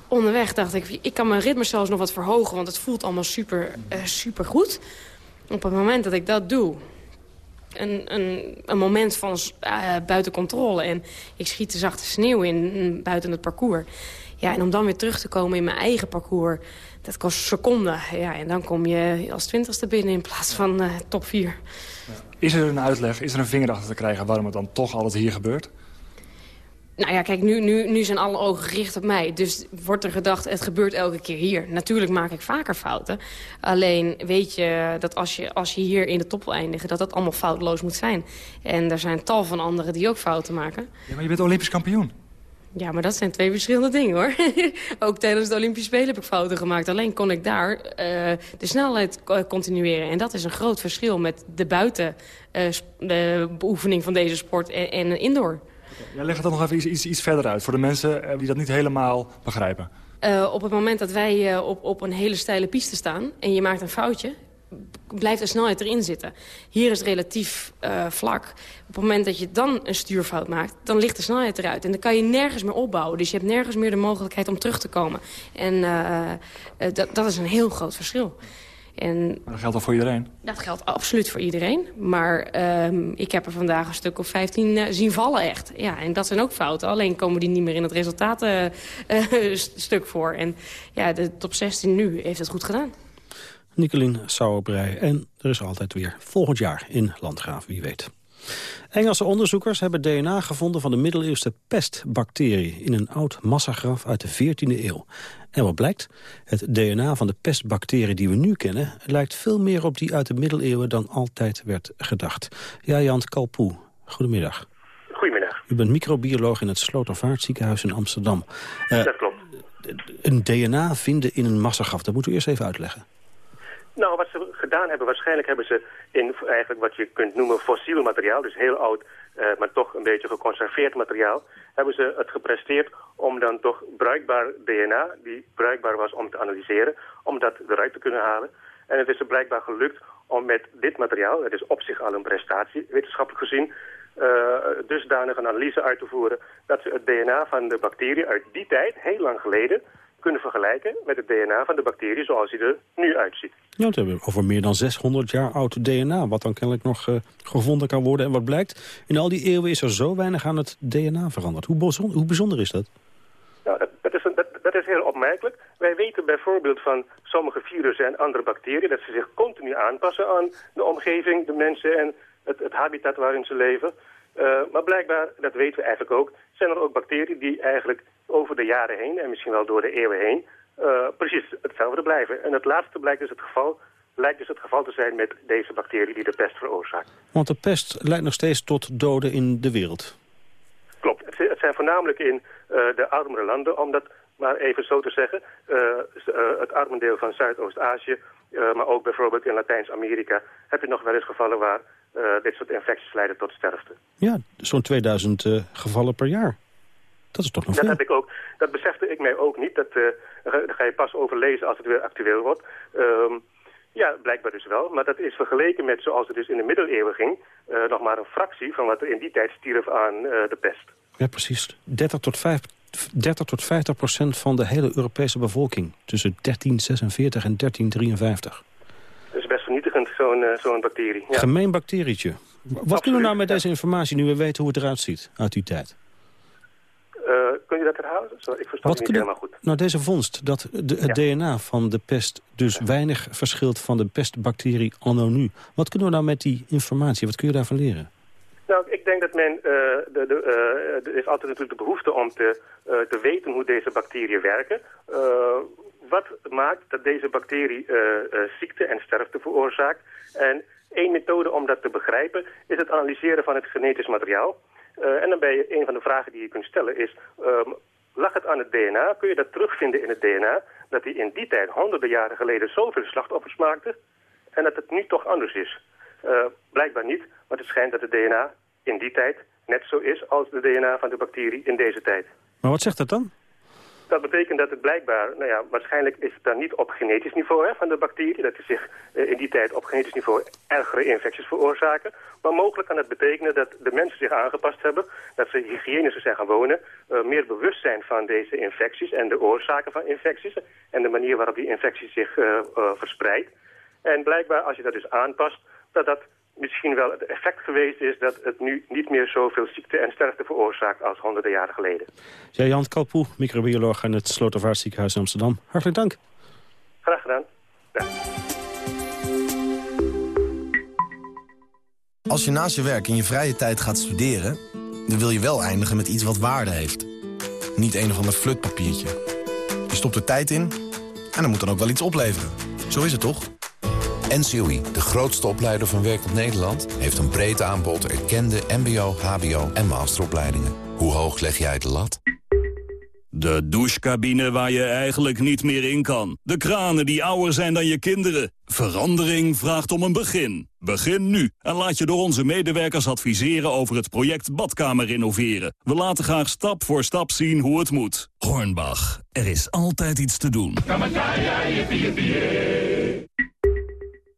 Onderweg dacht ik, ik kan mijn ritme zelfs nog wat verhogen, want het voelt allemaal super, uh, super goed. Op het moment dat ik dat doe, een, een, een moment van uh, buiten controle en ik schiet de zachte sneeuw in buiten het parcours. Ja, en om dan weer terug te komen in mijn eigen parcours dat kost seconden. Ja, en dan kom je als twintigste binnen in plaats van uh, top 4. Is er een uitleg, is er een vinger achter te krijgen... waarom het dan toch altijd hier gebeurt? Nou ja, kijk, nu, nu, nu zijn alle ogen gericht op mij. Dus wordt er gedacht, het gebeurt elke keer hier. Natuurlijk maak ik vaker fouten. Alleen weet je dat als je, als je hier in de top wil eindigen... dat dat allemaal foutloos moet zijn. En er zijn tal van anderen die ook fouten maken. Ja, maar je bent Olympisch kampioen. Ja, maar dat zijn twee verschillende dingen, hoor. ook tijdens de Olympische Spelen heb ik fouten gemaakt. Alleen kon ik daar uh, de snelheid continueren. En dat is een groot verschil met de buiten uh, de beoefening van deze sport en, en indoor. Ja, leg het dan nog even iets, iets, iets verder uit voor de mensen die dat niet helemaal begrijpen. Uh, op het moment dat wij op, op een hele steile piste staan en je maakt een foutje blijft de snelheid erin zitten. Hier is het relatief vlak. Op het moment dat je dan een stuurfout maakt, dan ligt de snelheid eruit. En dan kan je nergens meer opbouwen. Dus je hebt nergens meer de mogelijkheid om terug te komen. En dat, dat is een heel groot verschil. En maar dat geldt al voor iedereen? Dat geldt absoluut voor iedereen. Maar um, ik heb er vandaag een stuk of 15 zien vallen echt. Ja, en dat zijn ook fouten. Alleen komen die niet meer in het resultatenstuk voor. En ja, de top 16 nu heeft het goed gedaan. Nicolien Sauerbrei. En er is altijd weer volgend jaar in Landgraaf, wie weet. Engelse onderzoekers hebben DNA gevonden van de middeleeuwse pestbacterie... in een oud massagraf uit de 14e eeuw. En wat blijkt? Het DNA van de pestbacterie die we nu kennen... lijkt veel meer op die uit de middeleeuwen dan altijd werd gedacht. Ja, Jan Kalpoe, goedemiddag. Goedemiddag. U bent microbioloog in het Slotervaartziekenhuis in Amsterdam. Uh, dat klopt. Een DNA vinden in een massagraf, dat moet u eerst even uitleggen. Nou, wat ze gedaan hebben, waarschijnlijk hebben ze in eigenlijk wat je kunt noemen fossiel materiaal, dus heel oud, uh, maar toch een beetje geconserveerd materiaal, hebben ze het gepresteerd om dan toch bruikbaar DNA, die bruikbaar was om te analyseren, om dat eruit te kunnen halen. En het is er blijkbaar gelukt om met dit materiaal, het is op zich al een prestatie, wetenschappelijk gezien, uh, dusdanig een analyse uit te voeren dat ze het DNA van de bacterie uit die tijd, heel lang geleden, kunnen vergelijken met het DNA van de bacterie zoals hij er nu uitziet. Ja, we hebben over meer dan 600 jaar oud DNA, wat dan kennelijk nog uh, gevonden kan worden. En wat blijkt, in al die eeuwen is er zo weinig aan het DNA veranderd. Hoe, bijzonder, hoe bijzonder is dat? Nou, dat, dat, is een, dat, dat is heel opmerkelijk. Wij weten bijvoorbeeld van sommige virussen en andere bacteriën... dat ze zich continu aanpassen aan de omgeving, de mensen en het, het habitat waarin ze leven. Uh, maar blijkbaar, dat weten we eigenlijk ook, zijn er ook bacteriën die eigenlijk over de jaren heen en misschien wel door de eeuwen heen uh, precies hetzelfde blijven. En het laatste blijkt dus het geval, lijkt dus het geval te zijn met deze bacterie die de pest veroorzaakt. Want de pest leidt nog steeds tot doden in de wereld. Klopt. Het, zijn voornamelijk in uh, de armere landen, omdat, maar even zo te zeggen, uh, het arme deel van Zuidoost-Azië, maar ook bijvoorbeeld in Latijns-Amerika, heb je nog wel eens gevallen waar dit soort infecties leiden tot sterfte. Ja, zo'n 2000 gevallen per jaar. Dat is toch nog dat Heb ik ook, dat besefte ik mij ook niet. Dat uh, ga je pas overlezen als het weer actueel wordt. Um, ja, blijkbaar dus wel. Maar dat is vergeleken met zoals het dus in de middeleeuwen ging... Uh, nog maar een fractie van wat er in die tijd stierf aan uh, de pest. Ja, precies. 30 tot 5, 30 tot 50 procent van de hele Europese bevolking. Tussen 1346 en 1353. Dat is best vernietigend, zo'n uh, zo'n bacterie. Ja. Gemeen bacterietje. Wat Absoluut, kunnen we nou met deze informatie, nu we weten hoe het eruit ziet uit die tijd? Uh, kun je dat herhalen? Sorry, ik versta het niet helemaal goed. Nou, deze vondst, dat de, het ja. DNA van de pest dus weinig verschilt van de pestbacterie anno nu. Wat kunnen we nou met die informatie, wat kun je daarvan leren? Ik denk dat men, uh, de, de, uh, er is altijd natuurlijk de behoefte om te, te weten hoe deze bacteriën werken. wat maakt dat deze bacterie ziekte en sterfte veroorzaakt? En één methode om dat te begrijpen is het analyseren van het genetisch materiaal. En dan ben je, een van de vragen die je kunt stellen is, um, lag het aan het DNA? Kun je dat terugvinden in het DNA? Dat hij in die tijd, honderden jaren geleden, zoveel slachtoffers maakte en dat het nu toch anders is? Blijkbaar niet, want het schijnt dat het DNA in die tijd net zo is als de DNA van de bacterie in deze tijd. Maar wat zegt dat dan? Dat betekent dat het blijkbaar, nou ja, waarschijnlijk is het dan niet op genetisch niveau hè, van de bacterie, dat die zich uh, in die tijd op genetisch niveau ergere infecties veroorzaken. Maar mogelijk kan het betekenen dat de mensen zich aangepast hebben, dat ze hygiënischer zijn gaan wonen, uh, meer bewust zijn van deze infecties en de oorzaken van infecties en de manier waarop die infectie zich uh, verspreidt. En blijkbaar, als je dat dus aanpast, dat dat misschien wel het effect geweest is dat het nu niet meer zoveel ziekte en sterfte veroorzaakt als honderden jaren geleden. Ja, Jan Kalpoe, microbioloog aan het Slotervaart ziekenhuis in Amsterdam. Hartelijk dank. Graag gedaan. Ja. Als je naast je werk in je vrije tijd gaat studeren... dan wil je wel eindigen met iets wat waarde heeft. Niet een of ander flutpapiertje. Je stopt er tijd in en dan moet dan ook wel iets opleveren. Zo is het toch? NCOI, de grootste opleider van werk op Nederland... heeft een breed aanbod erkende mbo, hbo en masteropleidingen. Hoe hoog leg jij de lat? De douchecabine waar je eigenlijk niet meer in kan. De kranen die ouder zijn dan je kinderen. Verandering vraagt om een begin. Begin nu en laat je door onze medewerkers adviseren over het project Badkamer Renoveren. We laten graag stap voor stap zien hoe het moet. Hornbach, er is altijd iets te doen.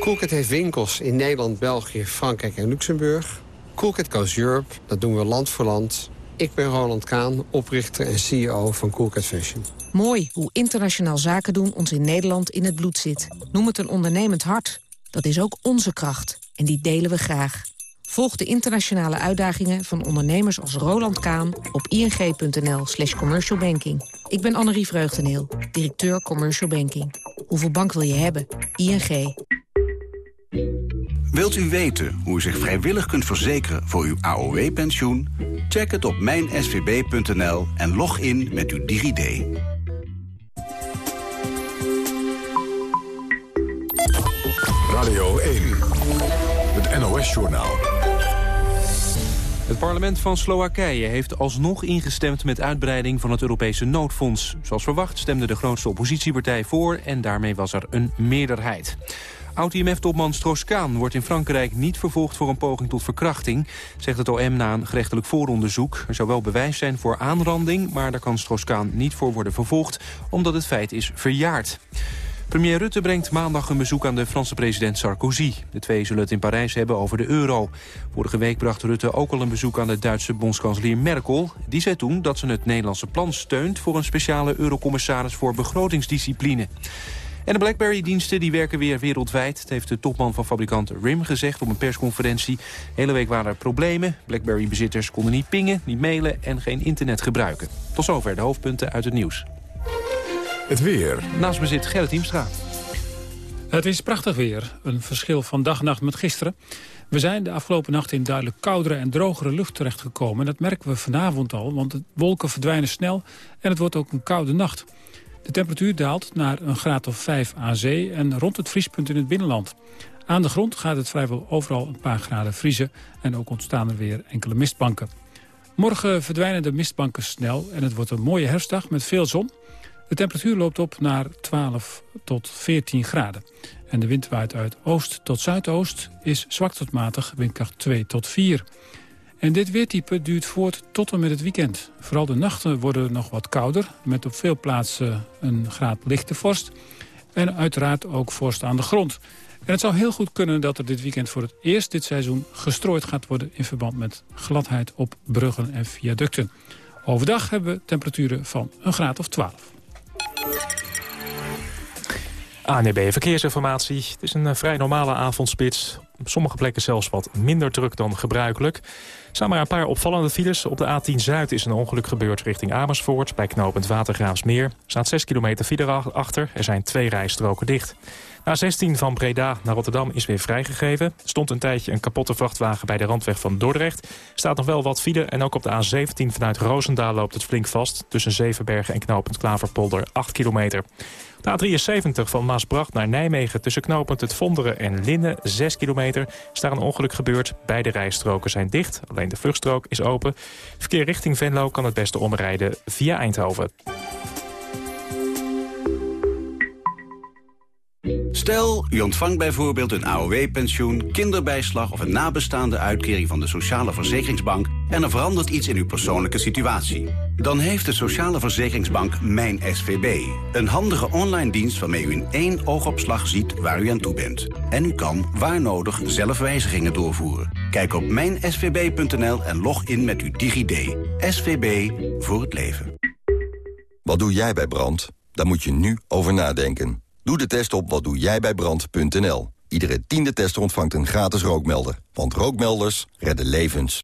Coolcat heeft winkels in Nederland, België, Frankrijk en Luxemburg. Coolcat Goes Europe, dat doen we land voor land. Ik ben Roland Kaan, oprichter en CEO van Coolcat Fashion. Mooi hoe internationaal zaken doen ons in Nederland in het bloed zit. Noem het een ondernemend hart. Dat is ook onze kracht en die delen we graag. Volg de internationale uitdagingen van ondernemers als Roland Kaan op ing.nl slash commercialbanking. Ik ben Annerie Vreugdeneel, directeur Commercial Banking. Hoeveel bank wil je hebben? ING. Wilt u weten hoe u zich vrijwillig kunt verzekeren voor uw AOW-pensioen? Check het op mijnsvb.nl en log in met uw DigiD. Radio 1, het NOS. NOS-journaal. Het parlement van Slowakije heeft alsnog ingestemd met uitbreiding van het Europese noodfonds. Zoals verwacht stemde de grootste oppositiepartij voor en daarmee was er een meerderheid. Oud-IMF-topman Strauss-Kaan wordt in Frankrijk niet vervolgd voor een poging tot verkrachting, zegt het OM na een gerechtelijk vooronderzoek. Er zou wel bewijs zijn voor aanranding, maar daar kan Strauss-Kaan niet voor worden vervolgd, omdat het feit is verjaard. Premier Rutte brengt maandag een bezoek aan de Franse president Sarkozy. De twee zullen het in Parijs hebben over de euro. Vorige week bracht Rutte ook al een bezoek aan de Duitse bondskanselier Merkel. Die zei toen dat ze het Nederlandse plan steunt... voor een speciale eurocommissaris voor begrotingsdiscipline. En de BlackBerry-diensten die werken weer wereldwijd. Het heeft de topman van fabrikant RIM gezegd op een persconferentie. De hele week waren er problemen. BlackBerry-bezitters konden niet pingen, niet mailen en geen internet gebruiken. Tot zover de hoofdpunten uit het nieuws. Het weer. Naast me zit Gerrit Hiemstra. Het is prachtig weer. Een verschil van dag-nacht met gisteren. We zijn de afgelopen nacht in duidelijk koudere en drogere lucht terechtgekomen. Dat merken we vanavond al, want de wolken verdwijnen snel... en het wordt ook een koude nacht. De temperatuur daalt naar een graad of 5 aan zee... en rond het vriespunt in het binnenland. Aan de grond gaat het vrijwel overal een paar graden vriezen... en ook ontstaan er weer enkele mistbanken. Morgen verdwijnen de mistbanken snel en het wordt een mooie herfstdag met veel zon... De temperatuur loopt op naar 12 tot 14 graden. En de wind waait uit oost tot zuidoost, is zwak tot matig, windkracht 2 tot 4. En dit weertype duurt voort tot en met het weekend. Vooral de nachten worden nog wat kouder, met op veel plaatsen een graad lichte vorst. En uiteraard ook vorst aan de grond. En het zou heel goed kunnen dat er dit weekend voor het eerst dit seizoen gestrooid gaat worden... in verband met gladheid op bruggen en viaducten. Overdag hebben we temperaturen van een graad of 12. ANB e Verkeersinformatie. Het is een eh, vrij normale avondspits. Op sommige plekken zelfs wat minder druk dan gebruikelijk. Staan maar een paar opvallende files. Op de A10 Zuid is een ongeluk gebeurd richting Amersfoort... bij knooppunt Watergraafsmeer. Er staat 6 kilometer file achter. Er zijn twee rijstroken dicht. A16 van Breda naar Rotterdam is weer vrijgegeven. Stond een tijdje een kapotte vrachtwagen bij de randweg van Dordrecht. Staat nog wel wat file en ook op de A17 vanuit Roosendaal loopt het flink vast. Tussen Zevenbergen en knooppunt Klaverpolder 8 kilometer. De A73 van Maasbracht naar Nijmegen tussen knooppunt het Vonderen en Linnen 6 kilometer. Is een ongeluk gebeurd. Beide rijstroken zijn dicht. Alleen de vluchtstrook is open. Verkeer richting Venlo kan het beste omrijden via Eindhoven. Stel, u ontvangt bijvoorbeeld een AOW-pensioen, kinderbijslag... of een nabestaande uitkering van de Sociale Verzekeringsbank... en er verandert iets in uw persoonlijke situatie. Dan heeft de Sociale Verzekeringsbank Mijn SVB. Een handige online dienst waarmee u in één oogopslag ziet waar u aan toe bent. En u kan, waar nodig, zelf wijzigingen doorvoeren. Kijk op mijnsvb.nl en log in met uw DigiD. SVB voor het leven. Wat doe jij bij brand? Daar moet je nu over nadenken. Doe de test op watdoejijbijbrand.nl. Iedere tiende tester ontvangt een gratis rookmelder. Want rookmelders redden levens.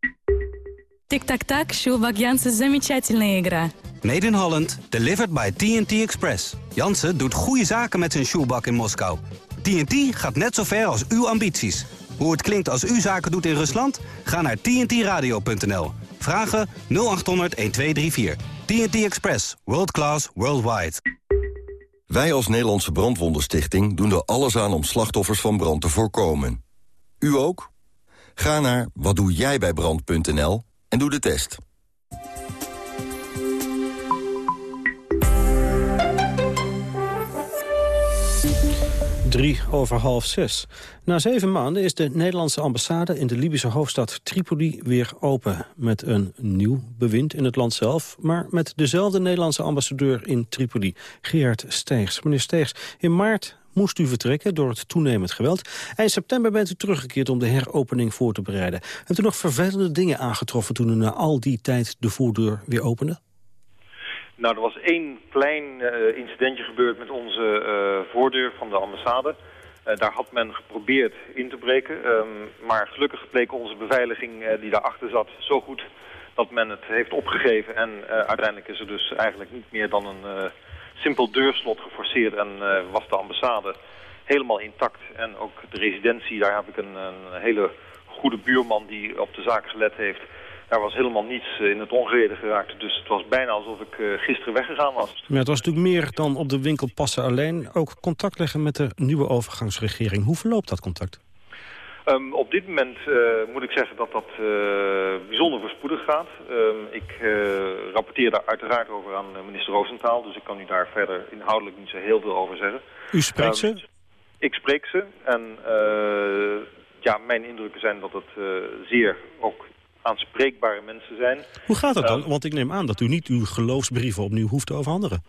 Tic-tac-tac, Sjoelbak Jansen, замечательная игра. Made in Holland, delivered by TNT Express. Jansen doet goede zaken met zijn shoebak in Moskou. TNT gaat net zo ver als uw ambities. Hoe het klinkt als u zaken doet in Rusland? Ga naar tntradio.nl. Vragen 0800 1234. TNT Express. World class, worldwide. Wij als Nederlandse Brandwondenstichting doen er alles aan om slachtoffers van brand te voorkomen. U ook? Ga naar watdoejijbijbrand.nl en doe de test. Drie over half zes. Na zeven maanden is de Nederlandse ambassade in de Libische hoofdstad Tripoli weer open. Met een nieuw bewind in het land zelf, maar met dezelfde Nederlandse ambassadeur in Tripoli, Gerard Steegs. Meneer Steegs, in maart moest u vertrekken door het toenemend geweld. Eind september bent u teruggekeerd om de heropening voor te bereiden. Hebt u nog vervelende dingen aangetroffen toen u na al die tijd de voordeur weer opende? Nou, er was één klein uh, incidentje gebeurd met onze uh, voordeur van de ambassade. Uh, daar had men geprobeerd in te breken. Um, maar gelukkig bleek onze beveiliging die daarachter zat zo goed dat men het heeft opgegeven. En uiteindelijk is er dus eigenlijk niet meer dan een simpel deurslot geforceerd en was de ambassade helemaal intact. En ook de residentie, daar heb ik een, een hele goede buurman die op de zaak gelet heeft daar was helemaal niets eh, in het ongereden geraakt. Dus het was bijna alsof ik eh, gisteren weggegaan was. Ja, het was natuurlijk meer dan op de winkel passen alleen. Ook contact leggen met de nieuwe overgangsregering. Hoe verloopt dat contact? Um, op dit moment uh, moet ik zeggen dat dat uh, bijzonder voorspoedig gaat. Um, ik rapporteer daar uiteraard over aan minister Roosentaal, dus ik kan u daar verder inhoudelijk niet zo heel veel over zeggen. U spreekt um, ze? Ik spreek ze en ja, mijn indrukken zijn dat het zeer ook aanspreekbare mensen zijn. Hoe gaat dat dan? Want ik neem aan dat u niet uw geloofsbrieven opnieuw hoeft te overhandigen.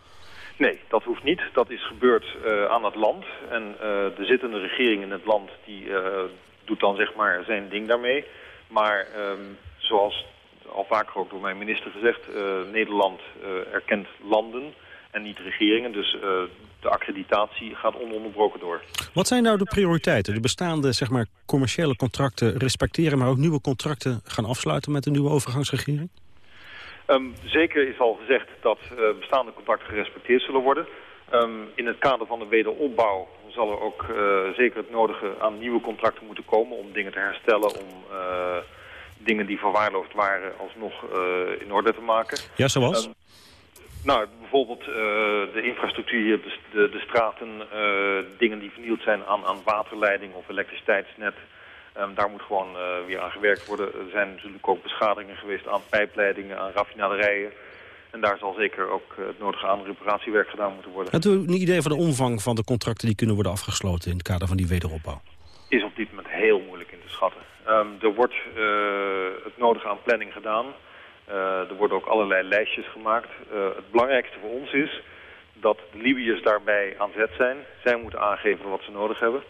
Nee, dat hoeft niet. Dat is gebeurd uh, aan het land. En uh, de zittende regering in het land die uh, doet dan zeg maar zijn ding daarmee. Maar um, zoals al vaker ook door mijn minister gezegd, Nederland erkent landen en niet regeringen. Dus de accreditatie gaat ononderbroken door. Wat zijn nou de prioriteiten? De bestaande zeg maar, commerciële contracten respecteren... maar ook nieuwe contracten gaan afsluiten met de nieuwe overgangsregering? Um, zeker is al gezegd dat uh, bestaande contracten gerespecteerd zullen worden. Um, in het kader van de wederopbouw zal er ook uh, zeker het nodige aan nieuwe contracten moeten komen... om dingen te herstellen, om dingen die verwaarloosd waren alsnog in orde te maken. Ja, zoals? Um, nou, bijvoorbeeld de infrastructuur de, de, de straten, dingen die vernield zijn aan, aan waterleiding of elektriciteitsnet... Um, daar moet gewoon uh, weer aan gewerkt worden. Er zijn natuurlijk ook beschadigingen geweest aan pijpleidingen, aan raffinaderijen. En daar zal zeker ook het nodige aan reparatiewerk gedaan moeten worden. Hebt u een idee van de omvang van de contracten die kunnen worden afgesloten in het kader van die wederopbouw? Is op dit moment heel moeilijk in te schatten. Um, er wordt het nodige aan planning gedaan. Er worden ook allerlei lijstjes gemaakt. het belangrijkste voor ons is dat de Libiërs daarbij aan zet zijn. Zij moeten aangeven wat ze nodig hebben.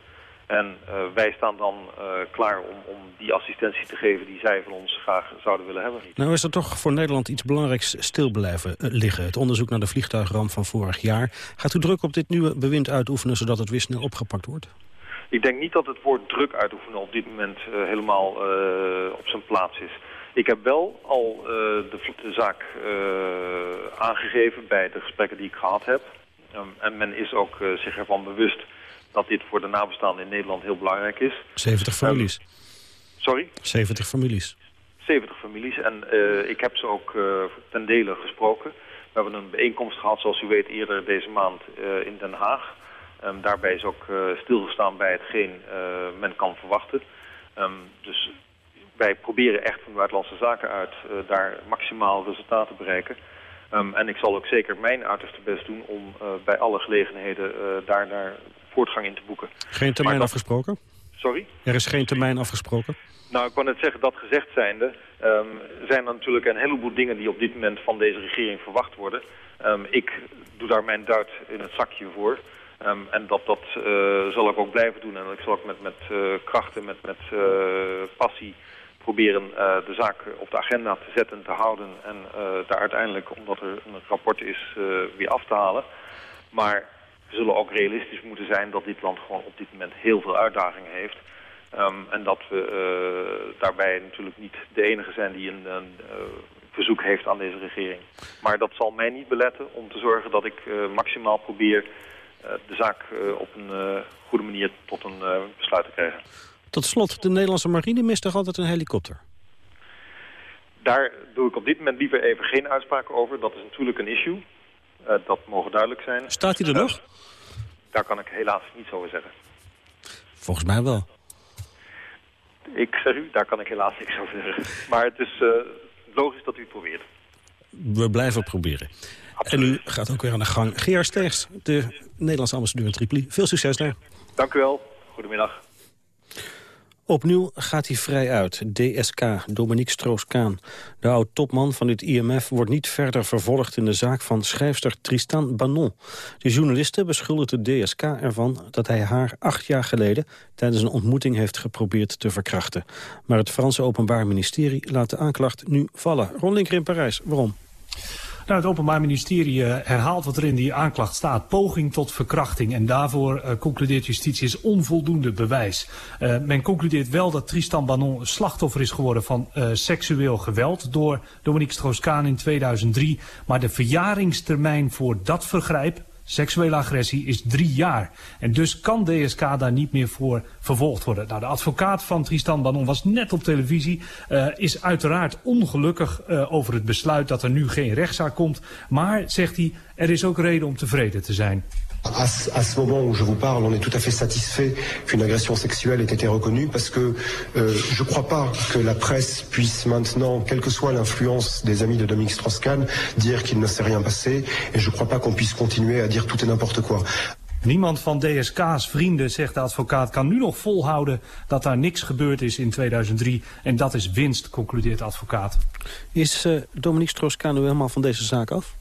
En uh, wij staan dan uh, klaar om, om die assistentie te geven die zij van ons graag zouden willen hebben. Nou is er toch voor Nederland iets belangrijks stil blijven uh, liggen. Het onderzoek naar de vliegtuigramp van vorig jaar. Gaat u druk op dit nieuwe bewind uitoefenen zodat het weer snel opgepakt wordt? Ik denk niet dat het woord druk uitoefenen op dit moment helemaal op zijn plaats is. Ik heb wel al de, de, zaak aangegeven bij de gesprekken die ik gehad heb. Um, en men is ook zich ervan bewust dat dit voor de nabestaanden in Nederland heel belangrijk is. 70 families. Um, sorry? 70 families. 70 families en ik heb ze ook ten dele gesproken. We hebben een bijeenkomst gehad, zoals u weet, eerder deze maand in Den Haag. Um, daarbij is ook stilgestaan bij hetgeen men kan verwachten. Um, dus wij proberen echt van de buitenlandse zaken uit daar maximaal resultaten te bereiken. Um, en ik zal ook zeker mijn uiterste best doen om uh, bij alle gelegenheden uh, daar naar voortgang in te boeken. Geen termijn dat... afgesproken? Sorry? Er is geen termijn afgesproken? Nou, ik wou net zeggen, dat gezegd zijnde... Um, zijn er natuurlijk een heleboel dingen die op dit moment van deze regering verwacht worden. Um, ik doe daar mijn duit in het zakje voor. Um, en dat, dat uh, zal ik ook blijven doen. En ik zal ook met, met uh, krachten, met, met uh, passie proberen uh, de zaak op de agenda te zetten, te houden en uh, daar uiteindelijk, omdat er een rapport is, uh, weer af te halen. Maar we zullen ook realistisch moeten zijn dat dit land gewoon op dit moment heel veel uitdagingen heeft. Um, en dat we daarbij natuurlijk niet de enige zijn die een, een verzoek heeft aan deze regering. Maar dat zal mij niet beletten om te zorgen dat ik maximaal probeer de zaak op een goede manier tot een besluit te krijgen. Tot slot, de Nederlandse marine mist toch altijd een helikopter? Daar doe ik op dit moment liever even geen uitspraken over. Dat is natuurlijk een issue. Uh, dat mogen duidelijk zijn. Staat hij er uh, nog? Daar kan ik helaas niets over zeggen. Volgens mij wel. Ik zeg u, daar kan ik helaas niks over zeggen. Maar het is uh, logisch dat u het probeert. We blijven proberen. Absoluut. En u gaat ook weer aan de gang. Geer Steegs, de Nederlandse ambassadeur in Tripoli. Veel succes daar. Dank u wel. Goedemiddag. Opnieuw gaat hij vrij uit. DSK, Dominique Stroos-Kaan. De oud-topman van het IMF wordt niet verder vervolgd... in de zaak van schrijfster Tristan Banon. De journaliste beschuldigt de DSK ervan dat hij haar acht jaar geleden... tijdens een ontmoeting heeft geprobeerd te verkrachten. Maar het Franse Openbaar Ministerie laat de aanklacht nu vallen. Ron Linker in Parijs, waarom? Nou, het Openbaar Ministerie uh, herhaalt wat er in die aanklacht staat. Poging tot verkrachting. En daarvoor uh, concludeert justitie is onvoldoende bewijs. Uh, men concludeert wel dat Tristan Banon slachtoffer is geworden van seksueel geweld door Dominique Strauss-Kaan in 2003. Maar de verjaringstermijn voor dat vergrijp seksuele agressie is drie jaar. En dus kan DSK daar niet meer voor vervolgd worden. Nou, de advocaat van Tristan Banon was net op televisie. Uh, is uiteraard ongelukkig uh, over het besluit dat er nu geen rechtszaak komt. Maar, zegt hij, er is ook reden om tevreden te zijn. À, à, ce moment où je vous parle, on est tout à fait satisfait qu'une agression sexuelle ait été reconnue parce que euh, je ne crois pas que la presse puisse maintenant, quelle que soit l'influence des amis de Dominique Strauss-Kahn, dire qu'il ne s'est rien passé. Et je ne crois pas qu'on puisse continuer à dire tout et n'importe quoi. Niemand van DSK's vrienden, zegt de advocaat, kan nu nog volhouden dat daar niks gebeurd is in 2003. En dat is winst, concludeert de advocaat. Is uh, Dominique Strauss-Kahn nu helemaal van deze zaak af?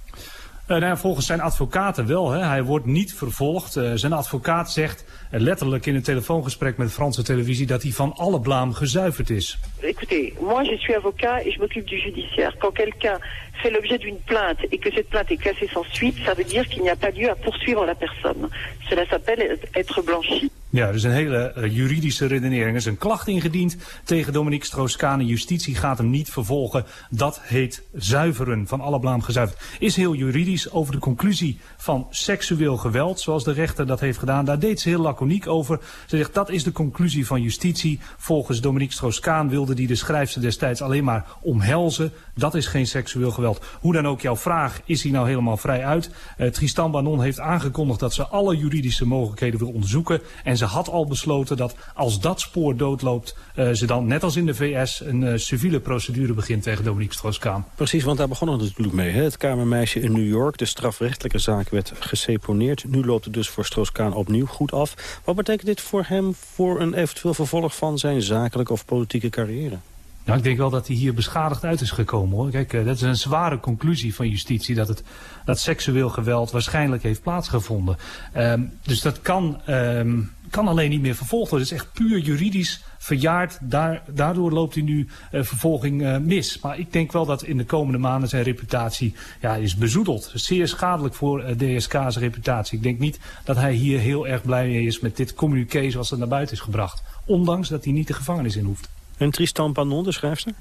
Uh, nou volgens zijn advocaten wel. Hè. Hij wordt niet vervolgd. Uh, zijn advocaat zegt letterlijk in een telefoongesprek met Franse televisie... dat hij van alle blaam gezuiverd is. Écoutez, moi je suis avocat et je m'occupe du judiciaire. Quand quelqu'un fait l'objet d'une plainte et que cette plainte est classée sans suite... ça veut dire qu'il n'y a pas lieu à poursuivre la personne. Cela s'appelle être blanchi. Ja, dus een hele uh, juridische redenering. Er is een klacht ingediend tegen Dominique Strauss-Kahn. Justitie gaat hem niet vervolgen. Dat heet zuiveren, van alle blaam gezuiverd. Is heel juridisch over de conclusie van seksueel geweld, zoals de rechter dat heeft gedaan. Daar deed ze heel laconiek over. Ze zegt, dat is de conclusie van justitie. Volgens Dominique Strauss-Kahn wilde die de schrijfster destijds alleen maar omhelzen. Dat is geen seksueel geweld. Hoe dan ook jouw vraag, is hij nou helemaal vrij uit? Uh, Tristan Banon heeft aangekondigd dat ze alle juridische mogelijkheden wil onderzoeken. En ze had al besloten dat als dat spoor doodloopt... Uh, ze dan, net als in de VS, een uh, civiele procedure begint tegen Dominique Strauss-Kahn. Precies, want daar begon het natuurlijk mee. Hè? Het kamermeisje in New York, de strafrechtelijke zaak werd geseponeerd. Nu loopt het dus voor Strauss-Kahn opnieuw goed af. Wat betekent dit voor hem voor een eventueel vervolg van zijn zakelijke of politieke carrière? Nou, ik denk wel dat hij hier beschadigd uit is gekomen. hoor. Kijk, uh, dat is een zware conclusie van justitie... dat, het, dat seksueel geweld waarschijnlijk heeft plaatsgevonden. Um, dus dat kan, um, kan alleen niet meer vervolgd worden. Het is echt puur juridisch verjaard. Daar, daardoor loopt hij nu uh, vervolging uh, mis. Maar ik denk wel dat in de komende maanden zijn reputatie ja, is bezoedeld. Zeer schadelijk voor uh, DSK's reputatie. Ik denk niet dat hij hier heel erg blij mee is met dit communiqué zoals het naar buiten is gebracht. Ondanks dat hij niet de gevangenis in hoeft. En Tristan Panon, de schrijfster?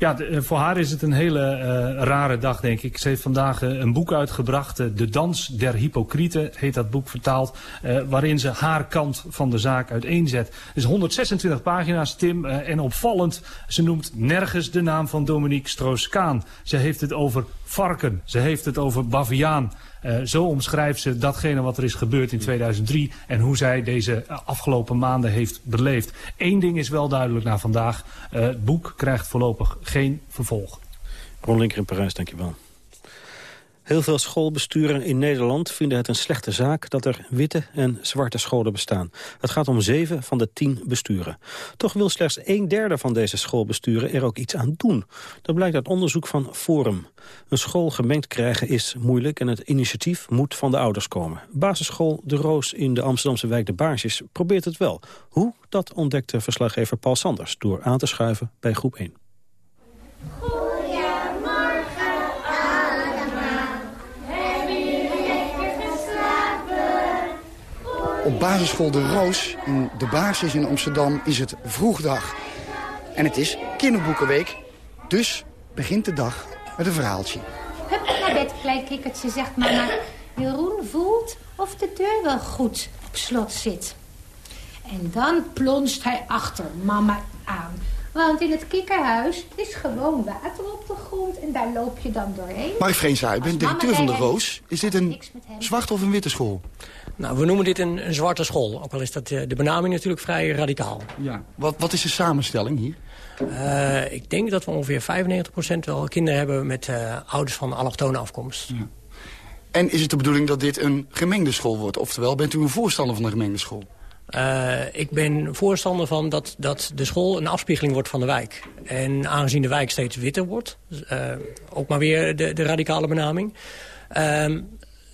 Ja, de, voor haar is het een hele uh, rare dag, denk ik. Ze heeft vandaag uh, een boek uitgebracht. De Dans der Hypocrieten heet dat boek vertaald. waarin ze haar kant van de zaak uiteenzet. Is 126 pagina's, Tim. en opvallend, ze noemt nergens de naam van Dominique Strauss-Kaan. Ze heeft het over varken. Ze heeft het over baviaan. Uh, zo omschrijft ze datgene wat er is gebeurd in 2003 en hoe zij deze afgelopen maanden heeft beleefd. Eén ding is wel duidelijk na vandaag. Uh, het boek krijgt voorlopig geen vervolg. Ron Linker in Parijs, dankjewel. Heel veel schoolbesturen in Nederland vinden het een slechte zaak dat er witte en zwarte scholen bestaan. Het gaat om zeven van de tien besturen. Toch wil slechts een derde van deze schoolbesturen er ook iets aan doen. Dat blijkt uit onderzoek van Forum. Een school gemengd krijgen is moeilijk en het initiatief moet van de ouders komen. Basisschool De Roos in de Amsterdamse wijk De Baarsjes probeert het wel. Hoe? Dat ontdekte verslaggever Paul Sanders door aan te schuiven bij groep 1. Op basisschool De Roos in de basis in Amsterdam is het vroegdag. En het is kinderboekenweek, dus begint de dag met een verhaaltje. Hup naar bed, klein kikkertje, zegt mama. Jeroen voelt of de deur wel goed op slot zit. En dan plonst hij achter mama aan. Want in het kikkerhuis is gewoon water op de grond en daar loop je dan doorheen. Mark Vreensa, u bent directeur van de Roos. Is dit een zwarte of een witte school? Nou, we noemen dit een, een zwarte school. Ook al is dat de, de benaming natuurlijk vrij radicaal. Ja. Wat, wat is de samenstelling hier? Uh, ik denk dat we ongeveer 95% wel kinderen hebben met uh, ouders van allochtone afkomst. Ja. En is het de bedoeling dat dit een gemengde school wordt? Oftewel, bent u een voorstander van een gemengde school? Uh, ik ben voorstander van dat, dat de school een afspiegeling wordt van de wijk. En aangezien de wijk steeds witter wordt, uh, ook maar weer de, de radicale benaming... Uh,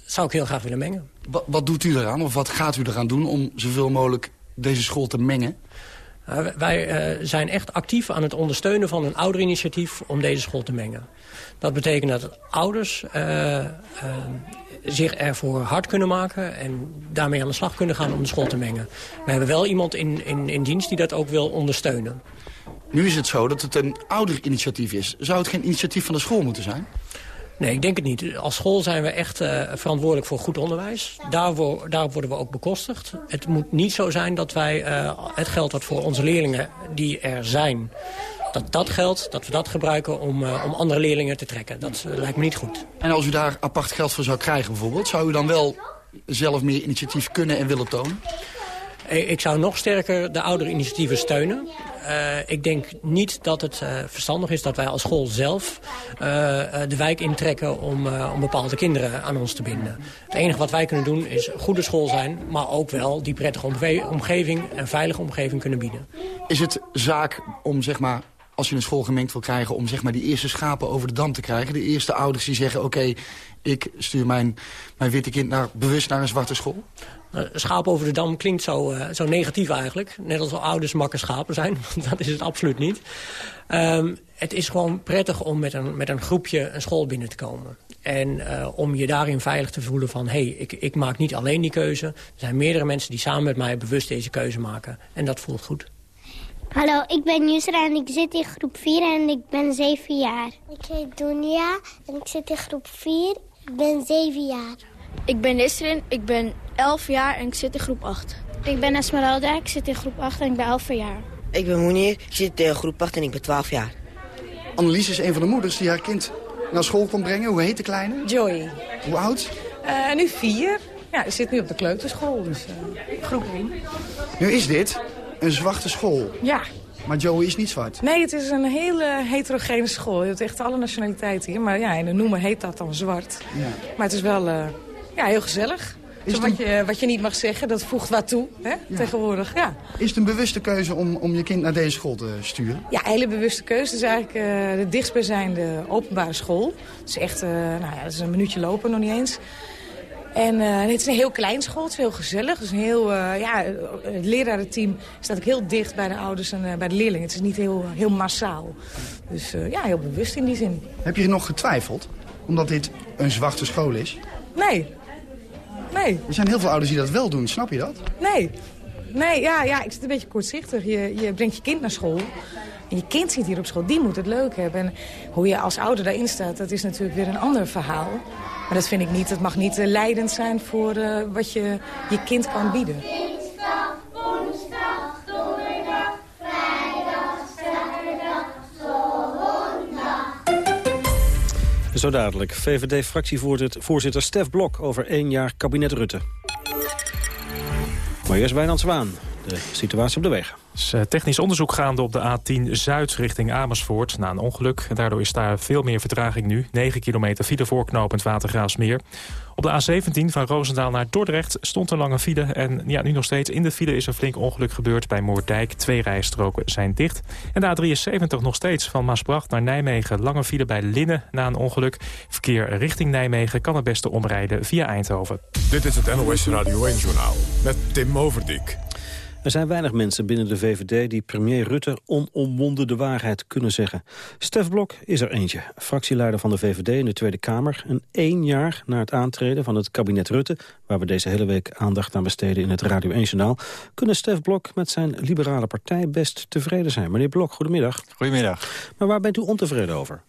zou ik heel graag willen mengen. Wat, wat doet u eraan, of wat gaat u eraan doen om zoveel mogelijk deze school te mengen? Uh, wij uh, zijn echt actief aan het ondersteunen van een ouderinitiatief om deze school te mengen. Dat betekent dat ouders uh, zich ervoor hard kunnen maken en daarmee aan de slag kunnen gaan om de school te mengen. We hebben wel iemand in, in, in dienst die dat ook wil ondersteunen. Nu is het zo dat het een ouderinitiatief is. Zou het geen initiatief van de school moeten zijn? Nee, ik denk het niet. Als school zijn we echt uh, verantwoordelijk voor goed onderwijs. Daarvoor, daarop worden we ook bekostigd. Het moet niet zo zijn dat wij uh, het geld wat voor onze leerlingen die er zijn... dat dat geld, dat we dat gebruiken om, uh, om andere leerlingen te trekken. Dat lijkt me niet goed. En als u daar apart geld voor zou krijgen bijvoorbeeld... zou u dan wel zelf meer initiatief kunnen en willen tonen? Ik zou nog sterker de oudere initiatieven steunen. Uh, ik denk niet dat het uh, verstandig is dat wij als school zelf de wijk intrekken om, om bepaalde kinderen aan ons te binden. Het enige wat wij kunnen doen is goede school zijn, maar ook wel die prettige omgeving en veilige omgeving kunnen bieden. Is het zaak om zeg maar als je een school gemengd wil krijgen... om zeg maar die eerste schapen over de dam te krijgen. De eerste ouders die zeggen... oké, ik stuur mijn, mijn witte kind naar, bewust naar een zwarte school. Uh, schaap over de dam klinkt zo, uh, zo negatief eigenlijk. Net als ouders makke schapen zijn. dat is het absoluut niet. Um, het is gewoon prettig om met een, met een groepje een school binnen te komen. En uh, om je daarin veilig te voelen van... hé, hey, ik, ik maak niet alleen die keuze. Er zijn meerdere mensen die samen met mij bewust deze keuze maken. En dat voelt goed. Hallo, ik ben Yusra en ik zit in groep 4 en ik ben 7 jaar. Ik heet Dunia en ik zit in groep 4. Ik ben 7 jaar. Ik ben Nisrin, ik ben 11 jaar en ik zit in groep 8. Ik ben Esmeralda, ik zit in groep 8 en ik ben 11 jaar. Ik ben Moenier, ik zit in groep 8 en ik ben 12 jaar. Annelies is een van de moeders die haar kind naar school kon brengen. Hoe heet de kleine? Joy. Hoe oud? Uh, nu 4. Ja, ze zit nu op de kleuterschool, dus uh, groep 1. Nu is dit een zwarte school. Ja. Maar Joey is niet zwart? Nee, het is een hele heterogene school. Je hebt echt alle nationaliteiten hier. Maar ja, in de noemer heet dat dan zwart. Ja. Maar het is wel uh, ja, heel gezellig. Zo wat, je, wat je niet mag zeggen, dat voegt wat toe hè, ja. tegenwoordig. Ja. Is het een bewuste keuze om, om je kind naar deze school te sturen? Ja, een hele bewuste keuze. Het is eigenlijk uh, de dichtstbijzijnde openbare school. Het is echt uh, nou ja, het is een minuutje lopen, nog niet eens. En uh, het is een heel klein school, het is heel gezellig. Dus een heel, uh, ja, het lerarenteam staat ook heel dicht bij de ouders en uh, bij de leerlingen. Het is niet heel, heel massaal. Dus ja, heel bewust in die zin. Heb je nog getwijfeld, omdat dit een zwarte school is? Nee. Nee. Er zijn heel veel ouders die dat wel doen, snap je dat? Nee. Nee, ja, ja ik zit een beetje kortzichtig. Je, je brengt je kind naar school. En je kind zit hier op school, die moet het leuk hebben. En hoe je als ouder daarin staat, dat is natuurlijk weer een ander verhaal. Maar dat vind ik niet. Het mag niet uh, leidend zijn voor uh, wat je je kind kan bieden. Zo dadelijk. VVD-fractievoorzitter Stef Blok over één jaar kabinet Rutte. Maar eerst Zwaan. De situatie op de weg. Is technisch onderzoek gaande op de A10 Zuid richting Amersfoort na een ongeluk. Daardoor is daar veel meer vertraging nu. 9 kilometer file voorknopend Watergraafsmeer. Op de A17 van Roosendaal naar Dordrecht stond een lange file. En ja, nu nog steeds in de file is een flink ongeluk gebeurd bij Moordijk. Twee rijstroken zijn dicht. En de A73 nog steeds van Maasbracht naar Nijmegen. Lange file bij Linnen na een ongeluk. Verkeer richting Nijmegen kan het beste omrijden via Eindhoven. Dit is het NOS Radio 1-journaal met Tim Overdijk. Er zijn weinig mensen binnen de VVD die premier Rutte onomwonden de waarheid kunnen zeggen. Stef Blok is er eentje, fractieleider van de VVD in de Tweede Kamer. En één jaar na het aantreden van het kabinet Rutte, waar we deze hele week aandacht aan besteden in het Radio 1-journaal, kunnen Stef Blok met zijn liberale partij best tevreden zijn. Meneer Blok, goedemiddag. Goedemiddag. Maar waar bent u ontevreden over?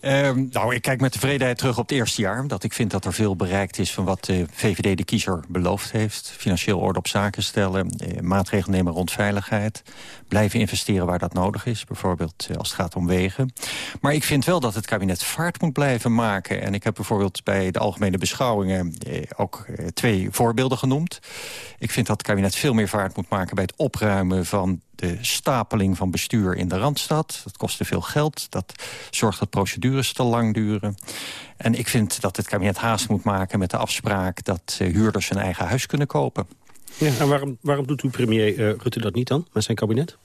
Uh, nou, ik kijk met tevredenheid terug op het eerste jaar. Dat ik vind dat er veel bereikt is van wat de VVD de kiezer beloofd heeft. Financieel orde op zaken stellen, eh, maatregelen nemen rond veiligheid. Blijven investeren waar dat nodig is, bijvoorbeeld eh, als het gaat om wegen. Maar ik vind wel dat het kabinet vaart moet blijven maken. En ik heb bijvoorbeeld bij de algemene beschouwingen eh, ook eh, twee voorbeelden genoemd. Ik vind dat het kabinet veel meer vaart moet maken bij het opruimen van de stapeling van bestuur in de Randstad. Dat kostte veel geld. Dat zorgt dat procedures te lang duren. En ik vind dat het kabinet haast moet maken met de afspraak... dat uh, huurders hun eigen huis kunnen kopen. Ja, en waarom, waarom doet uw premier uh, Rutte dat niet dan, met zijn kabinet?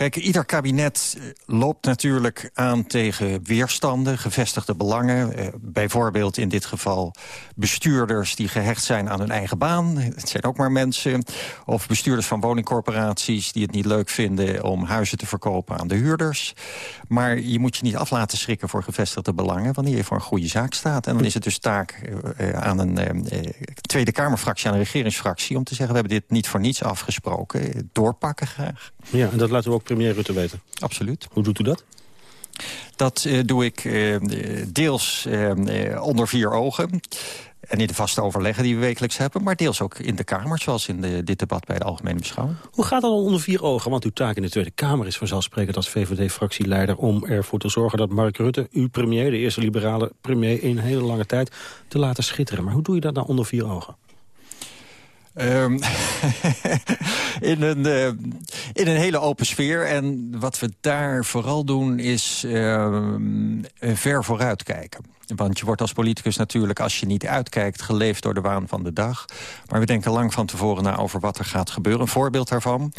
Kijk, ieder kabinet loopt natuurlijk aan tegen weerstanden, gevestigde belangen. Eh, bijvoorbeeld in dit geval bestuurders die gehecht zijn aan hun eigen baan. Het zijn ook maar mensen. Of bestuurders van woningcorporaties die het niet leuk vinden... om huizen te verkopen aan de huurders. Maar je moet je niet af laten schrikken voor gevestigde belangen... wanneer je voor een goede zaak staat. En dan is het dus taak uh, aan een Tweede Kamerfractie, aan een regeringsfractie... om te zeggen, we hebben dit niet voor niets afgesproken. Doorpakken graag. Ja, en dat laten we ook premier Rutte weten? Absoluut. Hoe doet u dat? Dat uh, doe ik uh, deels uh, onder vier ogen. en in de vaste overleggen die we wekelijks hebben... maar deels ook in de Kamer, zoals in de, dit debat bij de Algemene Beschouwing. Hoe gaat dat dan onder vier ogen? Want uw taak in de Tweede Kamer is vanzelfsprekend als VVD-fractieleider... om ervoor te zorgen dat Mark Rutte, uw premier, de eerste liberale premier... in een hele lange tijd te laten schitteren. Maar hoe doe je dat dan onder vier ogen? Um, in, een, uh, in een hele open sfeer. En wat we daar vooral doen is uh, ver vooruit kijken. Want je wordt als politicus natuurlijk, als je niet uitkijkt... geleefd door de waan van de dag. Maar we denken lang van tevoren na over wat er gaat gebeuren. Een voorbeeld daarvan.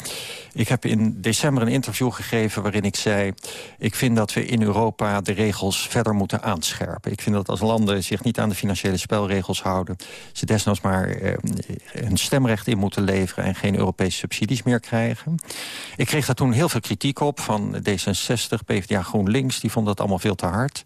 Ik heb in december een interview gegeven waarin ik zei... ik vind dat we in Europa de regels verder moeten aanscherpen. Ik vind dat als landen zich niet aan de financiële spelregels houden... ze desnoods maar eh, een stemrecht in moeten leveren... en geen Europese subsidies meer krijgen. Ik kreeg daar toen heel veel kritiek op van D66, PvdA GroenLinks. Die vonden dat allemaal veel te hard.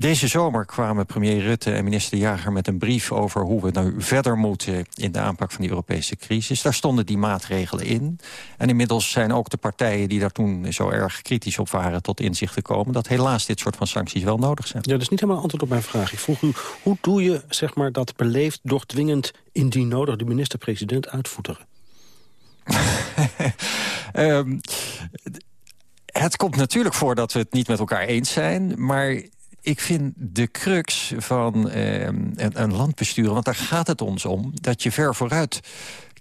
Deze zomer kwamen premier Rutte en minister Jager met een brief over hoe we nu verder moeten in de aanpak van die Europese crisis. Daar stonden die maatregelen in. En inmiddels zijn ook de partijen die daar toen zo erg kritisch op waren tot inzicht gekomen dat helaas dit soort van sancties wel nodig zijn. Ja, dat is niet helemaal antwoord op mijn vraag. Ik vroeg u, hoe doe je zeg maar, dat beleefd, doordwingend, indien nodig de minister-president uitvoeteren? um, het komt natuurlijk voor dat we het niet met elkaar eens zijn, maar ik vind de crux van eh, een, een land besturen... want daar gaat het ons om, dat je ver vooruit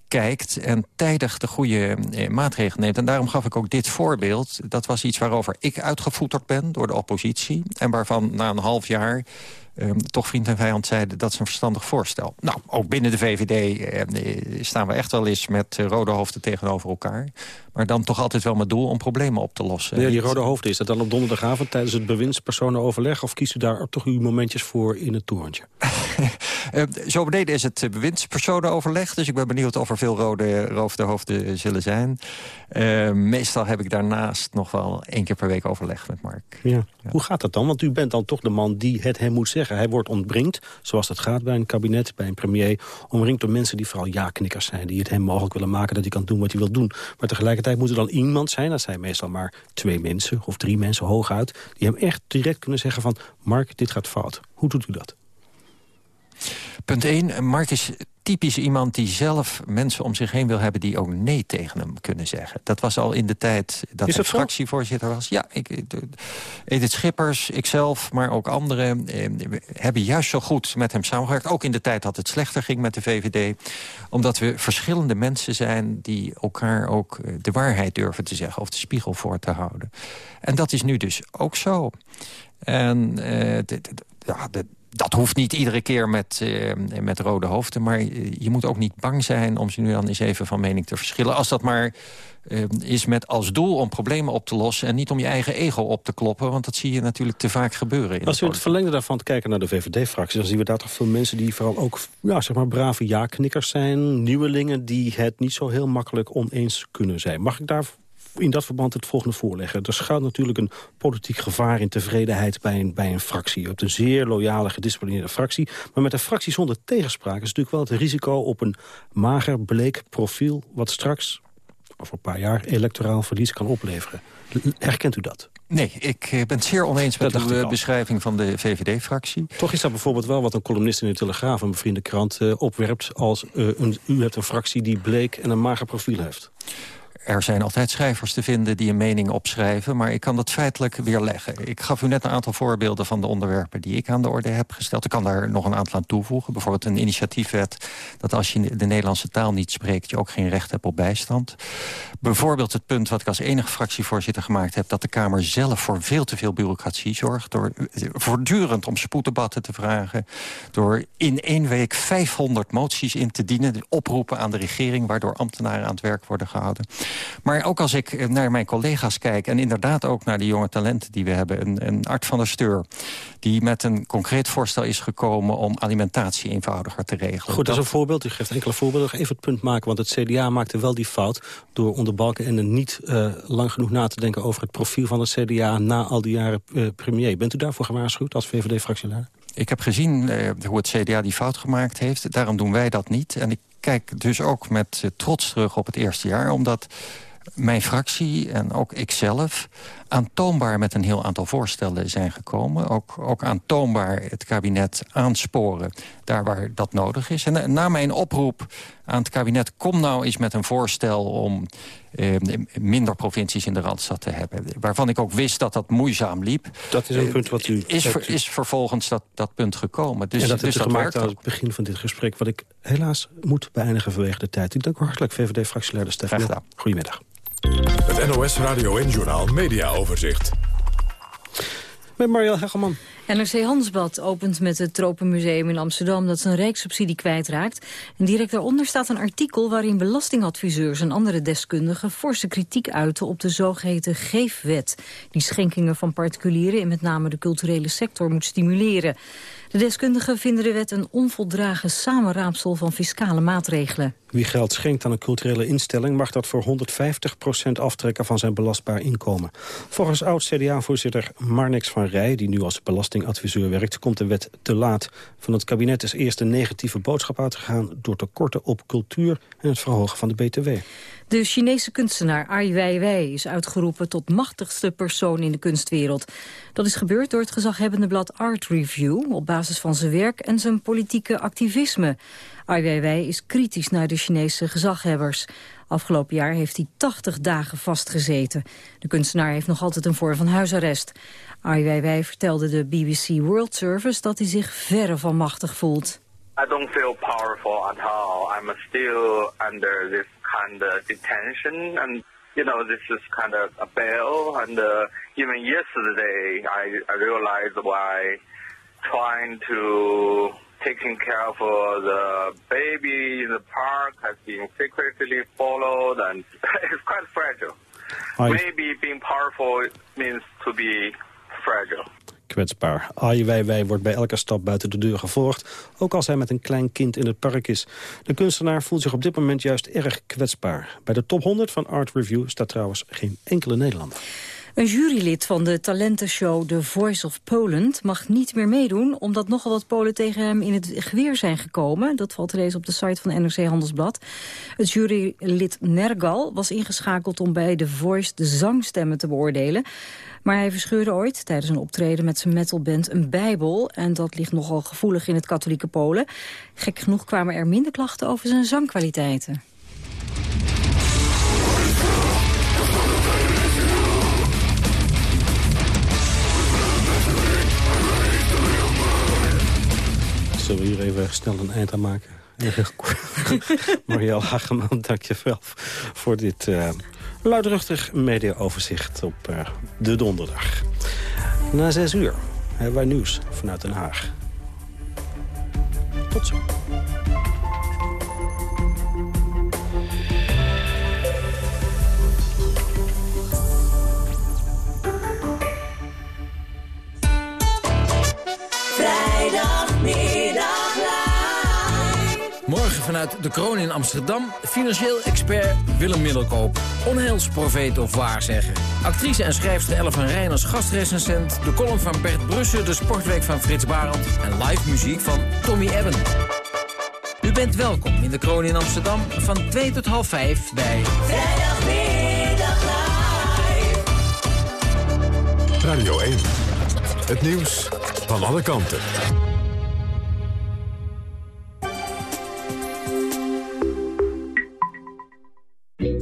kijkt en tijdig de goede eh, maatregelen neemt. En daarom gaf ik ook dit voorbeeld. Dat was iets waarover ik uitgevoeterd ben door de oppositie... en waarvan na een half jaar Ehm, toch vriend en vijand zeiden dat is een verstandig voorstel. Nou, ook binnen de VVD eh, staan we echt wel eens met eh, rode hoofden tegenover elkaar. Maar dan toch altijd wel met doel om problemen op te lossen. Ja, die rode hoofden, is dat dan op donderdagavond tijdens het bewindspersonenoverleg... of kiest u daar toch uw momentjes voor in het torentje? uh, zo beneden is het bewindspersonenoverleg. Dus ik ben benieuwd of er veel rode rode hoofden zullen zijn. Uh, meestal heb ik daarnaast nog wel één keer per week overleg met Mark. Ja. Ja. Hoe gaat dat dan? Want u bent dan toch de man die het hem moet zeggen. Hij wordt ontbringd, zoals dat gaat bij een kabinet, bij een premier... omringd door mensen die vooral ja-knikkers zijn... die het hem mogelijk willen maken dat hij kan doen wat hij wil doen. Maar tegelijkertijd moet er dan iemand zijn... dat zijn meestal maar twee mensen of drie mensen hooguit... die hem echt direct kunnen zeggen van... Mark, dit gaat fout. Hoe doet u dat? Punt 1, Mark is typisch iemand die zelf mensen om zich heen wil hebben... die ook nee tegen hem kunnen zeggen. Dat was al in de tijd dat, hij fractievoorzitter was. Ja, ik, Edith Schippers, ikzelf, maar ook anderen... Eh, hebben juist zo goed met hem samengewerkt. Ook in de tijd dat het slechter ging met de VVD. Omdat we verschillende mensen zijn... die elkaar ook eh, de waarheid durven te zeggen... of de spiegel voor te houden. En dat is nu dus ook zo. En uh, ja, de, dat hoeft niet iedere keer met, uh, met rode hoofden. Maar je moet ook niet bang zijn om ze nu dan eens even van mening te verschillen. Als dat maar uh, is met als doel om problemen op te lossen... en niet om je eigen ego op te kloppen. Want dat zie je natuurlijk te vaak gebeuren. Als we het verlengde daarvan te kijken naar de VVD-fractie... dan zien we daar toch veel mensen die vooral ook ja, zeg maar brave ja-knikkers zijn. Nieuwelingen die het niet zo heel makkelijk oneens kunnen zijn. Mag ik daar in dat verband het volgende voorleggen. Er schuilt natuurlijk een politiek gevaar in tevredenheid bij een, bij een fractie. Je hebt een zeer loyale, gedisciplineerde fractie. Maar met een fractie zonder tegenspraak is natuurlijk wel het risico op een mager, bleek profiel... wat straks, over een paar jaar, electoraal verlies kan opleveren. Herkent u dat? Nee, ik eh, ben het zeer oneens met de beschrijving van de VVD-fractie. Toch is dat bijvoorbeeld wel wat een columnist in de Telegraaf... een bevriende krant uh, opwerpt als uh, een, u hebt een fractie die bleek en een mager profiel heeft er zijn altijd schrijvers te vinden die een mening opschrijven... maar ik kan dat feitelijk weerleggen. Ik gaf u net een aantal voorbeelden van de onderwerpen die ik aan de orde heb gesteld. Ik kan daar nog een aantal aan toevoegen. Bijvoorbeeld een initiatiefwet dat als je de Nederlandse taal niet spreekt... je ook geen recht hebt op bijstand. Bijvoorbeeld het punt wat ik als enige fractievoorzitter gemaakt heb... dat de Kamer zelf voor veel te veel bureaucratie zorgt... door voortdurend om spoeddebatten te vragen... door in één week 500 moties in te dienen... oproepen aan de regering... waardoor ambtenaren aan het werk worden gehouden. Maar ook als ik naar mijn collega's kijk... en inderdaad ook naar de jonge talenten die we hebben... een, een Art van der Steur, die met een concreet voorstel is gekomen... om alimentatie eenvoudiger te regelen. Goed, dat is een voorbeeld. U geeft enkele voorbeelden. Even het punt maken, want het CDA maakte wel die fout... door onder balken en niet uh, lang genoeg na te denken... over het profiel van het CDA na al die jaren uh, premier. Bent u daarvoor gewaarschuwd als VVD-fractieleider? Ik heb gezien uh, hoe het CDA die fout gemaakt heeft. Daarom doen wij dat niet. En ik kijk dus ook met trots terug op het eerste jaar. Omdat mijn fractie en ook ikzelf aantoonbaar met een heel aantal voorstellen zijn gekomen. Ook, ook aantoonbaar het kabinet aansporen daar waar dat nodig is. En na mijn oproep aan het kabinet... kom nou eens met een voorstel om eh, minder provincies in de Randstad te hebben. Waarvan ik ook wist dat dat moeizaam liep. Dat is een punt wat u... Is, is vervolgens dat, dat punt gekomen. Dus, en dat dus gemaakt aan het begin van dit gesprek... wat ik helaas moet beëindigen vanwege de tijd. Ik dank u hartelijk, VVD-fractieleider Stefan. Goedemiddag. Het NOS Radio en Journal Media Overzicht. Met Marielle Hegelman. NRC Handelsblad opent met het Tropenmuseum in Amsterdam... dat zijn rijkssubsidie kwijtraakt. En direct daaronder staat een artikel waarin belastingadviseurs... en andere deskundigen forse kritiek uiten op de zogeheten geefwet... die schenkingen van particulieren in met name de culturele sector moet stimuleren. De deskundigen vinden de wet een onvoldragen samenraapsel van fiscale maatregelen. Wie geld schenkt aan een culturele instelling... mag dat voor 150% aftrekken van zijn belastbaar inkomen. Volgens oud-CDA-voorzitter Marnix van Rij... die nu als belastingadviseur werkt, komt de wet te laat. Van het kabinet is eerst een negatieve boodschap uitgegaan... door tekorten op cultuur en het verhogen van de BTW. De Chinese kunstenaar Ai Weiwei is uitgeroepen tot machtigste persoon in de kunstwereld. Dat is gebeurd door het gezaghebbende blad Art Review... op basis van zijn werk en zijn politieke activisme. Ai Weiwei is kritisch naar de Chinese gezaghebbers. Afgelopen jaar heeft hij 80 dagen vastgezeten. De kunstenaar heeft nog altijd een vorm van huisarrest. Ai Weiwei vertelde de BBC World Service dat hij zich verre van machtig voelt. I don't feel powerful at all. I'm still under this kind of detention and you know this is kind of a bail and uh, even yesterday I, I realized why trying to taking care of the baby in the park has been secretly followed and it's quite fragile. Maybe being powerful means to be fragile. Kwetsbaar. Ai wordt bij elke stap buiten de deur gevolgd, ook als hij met een klein kind in het park is. De kunstenaar voelt zich op dit moment juist erg kwetsbaar. Bij de top 100 van Art Review staat trouwens geen enkele Nederlander. Een jurylid van de talentenshow The Voice of Poland mag niet meer meedoen... omdat nogal wat Polen tegen hem in het geweer zijn gekomen. Dat valt te lezen op de site van NRC Handelsblad. Het jurylid Nergal was ingeschakeld om bij The Voice de zangstemmen te beoordelen. Maar hij verscheurde ooit tijdens een optreden met zijn metalband een bijbel. En dat ligt nogal gevoelig in het katholieke Polen. Gek genoeg kwamen er minder klachten over zijn zangkwaliteiten. Zullen we hier even snel een eind aan maken? Marielle Hageman, dank je wel voor dit uh, luidruchtig mediaoverzicht op uh, de donderdag. Na zes uur hebben wij nieuws vanuit Den Haag. Tot zo. Morgen vanuit de kroon in Amsterdam. Financieel expert Willem Middelkoop. Onheilsprofeet of waarzegger. Actrice en schrijfster Elle van Rijn als gastrecensent. De column van Bert Brussen. De sportweek van Frits Barend. En live muziek van Tommy Ebben. U bent welkom in de kroon in Amsterdam van 2 tot half 5 bij... Vrijdagmiddag live. Radio 1. Het nieuws van alle kanten.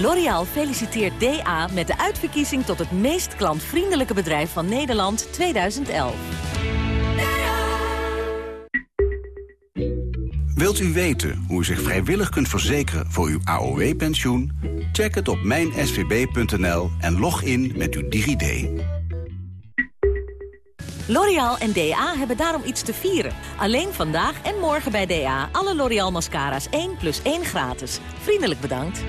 L'Oréal feliciteert DA met de uitverkiezing tot het meest klantvriendelijke bedrijf van Nederland 2011. Wilt u weten hoe u zich vrijwillig kunt verzekeren voor uw AOW-pensioen? Check het op mijnsvb.nl en log in met uw DigiD. L'Oréal en DA hebben daarom iets te vieren. Alleen vandaag en morgen bij DA alle L'Oréal mascara's 1 plus 1 gratis. Vriendelijk bedankt.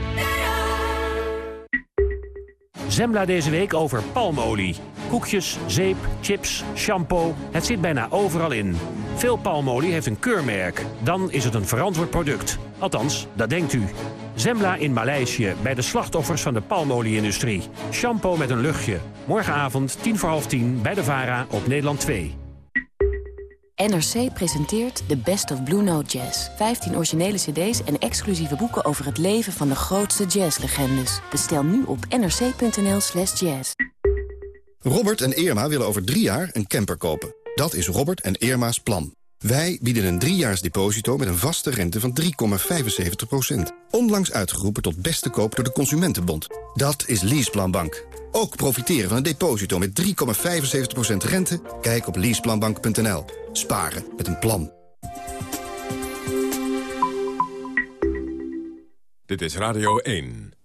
Zembla deze week over palmolie. Koekjes, zeep, chips, shampoo, het zit bijna overal in. Veel palmolie heeft een keurmerk. Dan is het een verantwoord product. Althans, dat denkt u. Zembla in Maleisië, bij de slachtoffers van de palmolie-industrie. Shampoo met een luchtje. Morgenavond, tien voor half tien, bij de VARA op Nederland 2. NRC presenteert The Best of Blue Note Jazz. 15 originele cd's en exclusieve boeken over het leven van de grootste jazzlegendes. Bestel nu op nrc.nl slash jazz. Robert en Irma willen over drie jaar een camper kopen. Dat is Robert en Irma's plan. Wij bieden een driejaars deposito met een vaste rente van 3,75%. Onlangs uitgeroepen tot beste koop door de Consumentenbond. Dat is Leaseplanbank. Ook profiteren van een deposito met 3,75% rente? Kijk op leaseplanbank.nl. Sparen met een plan. Dit is Radio 1.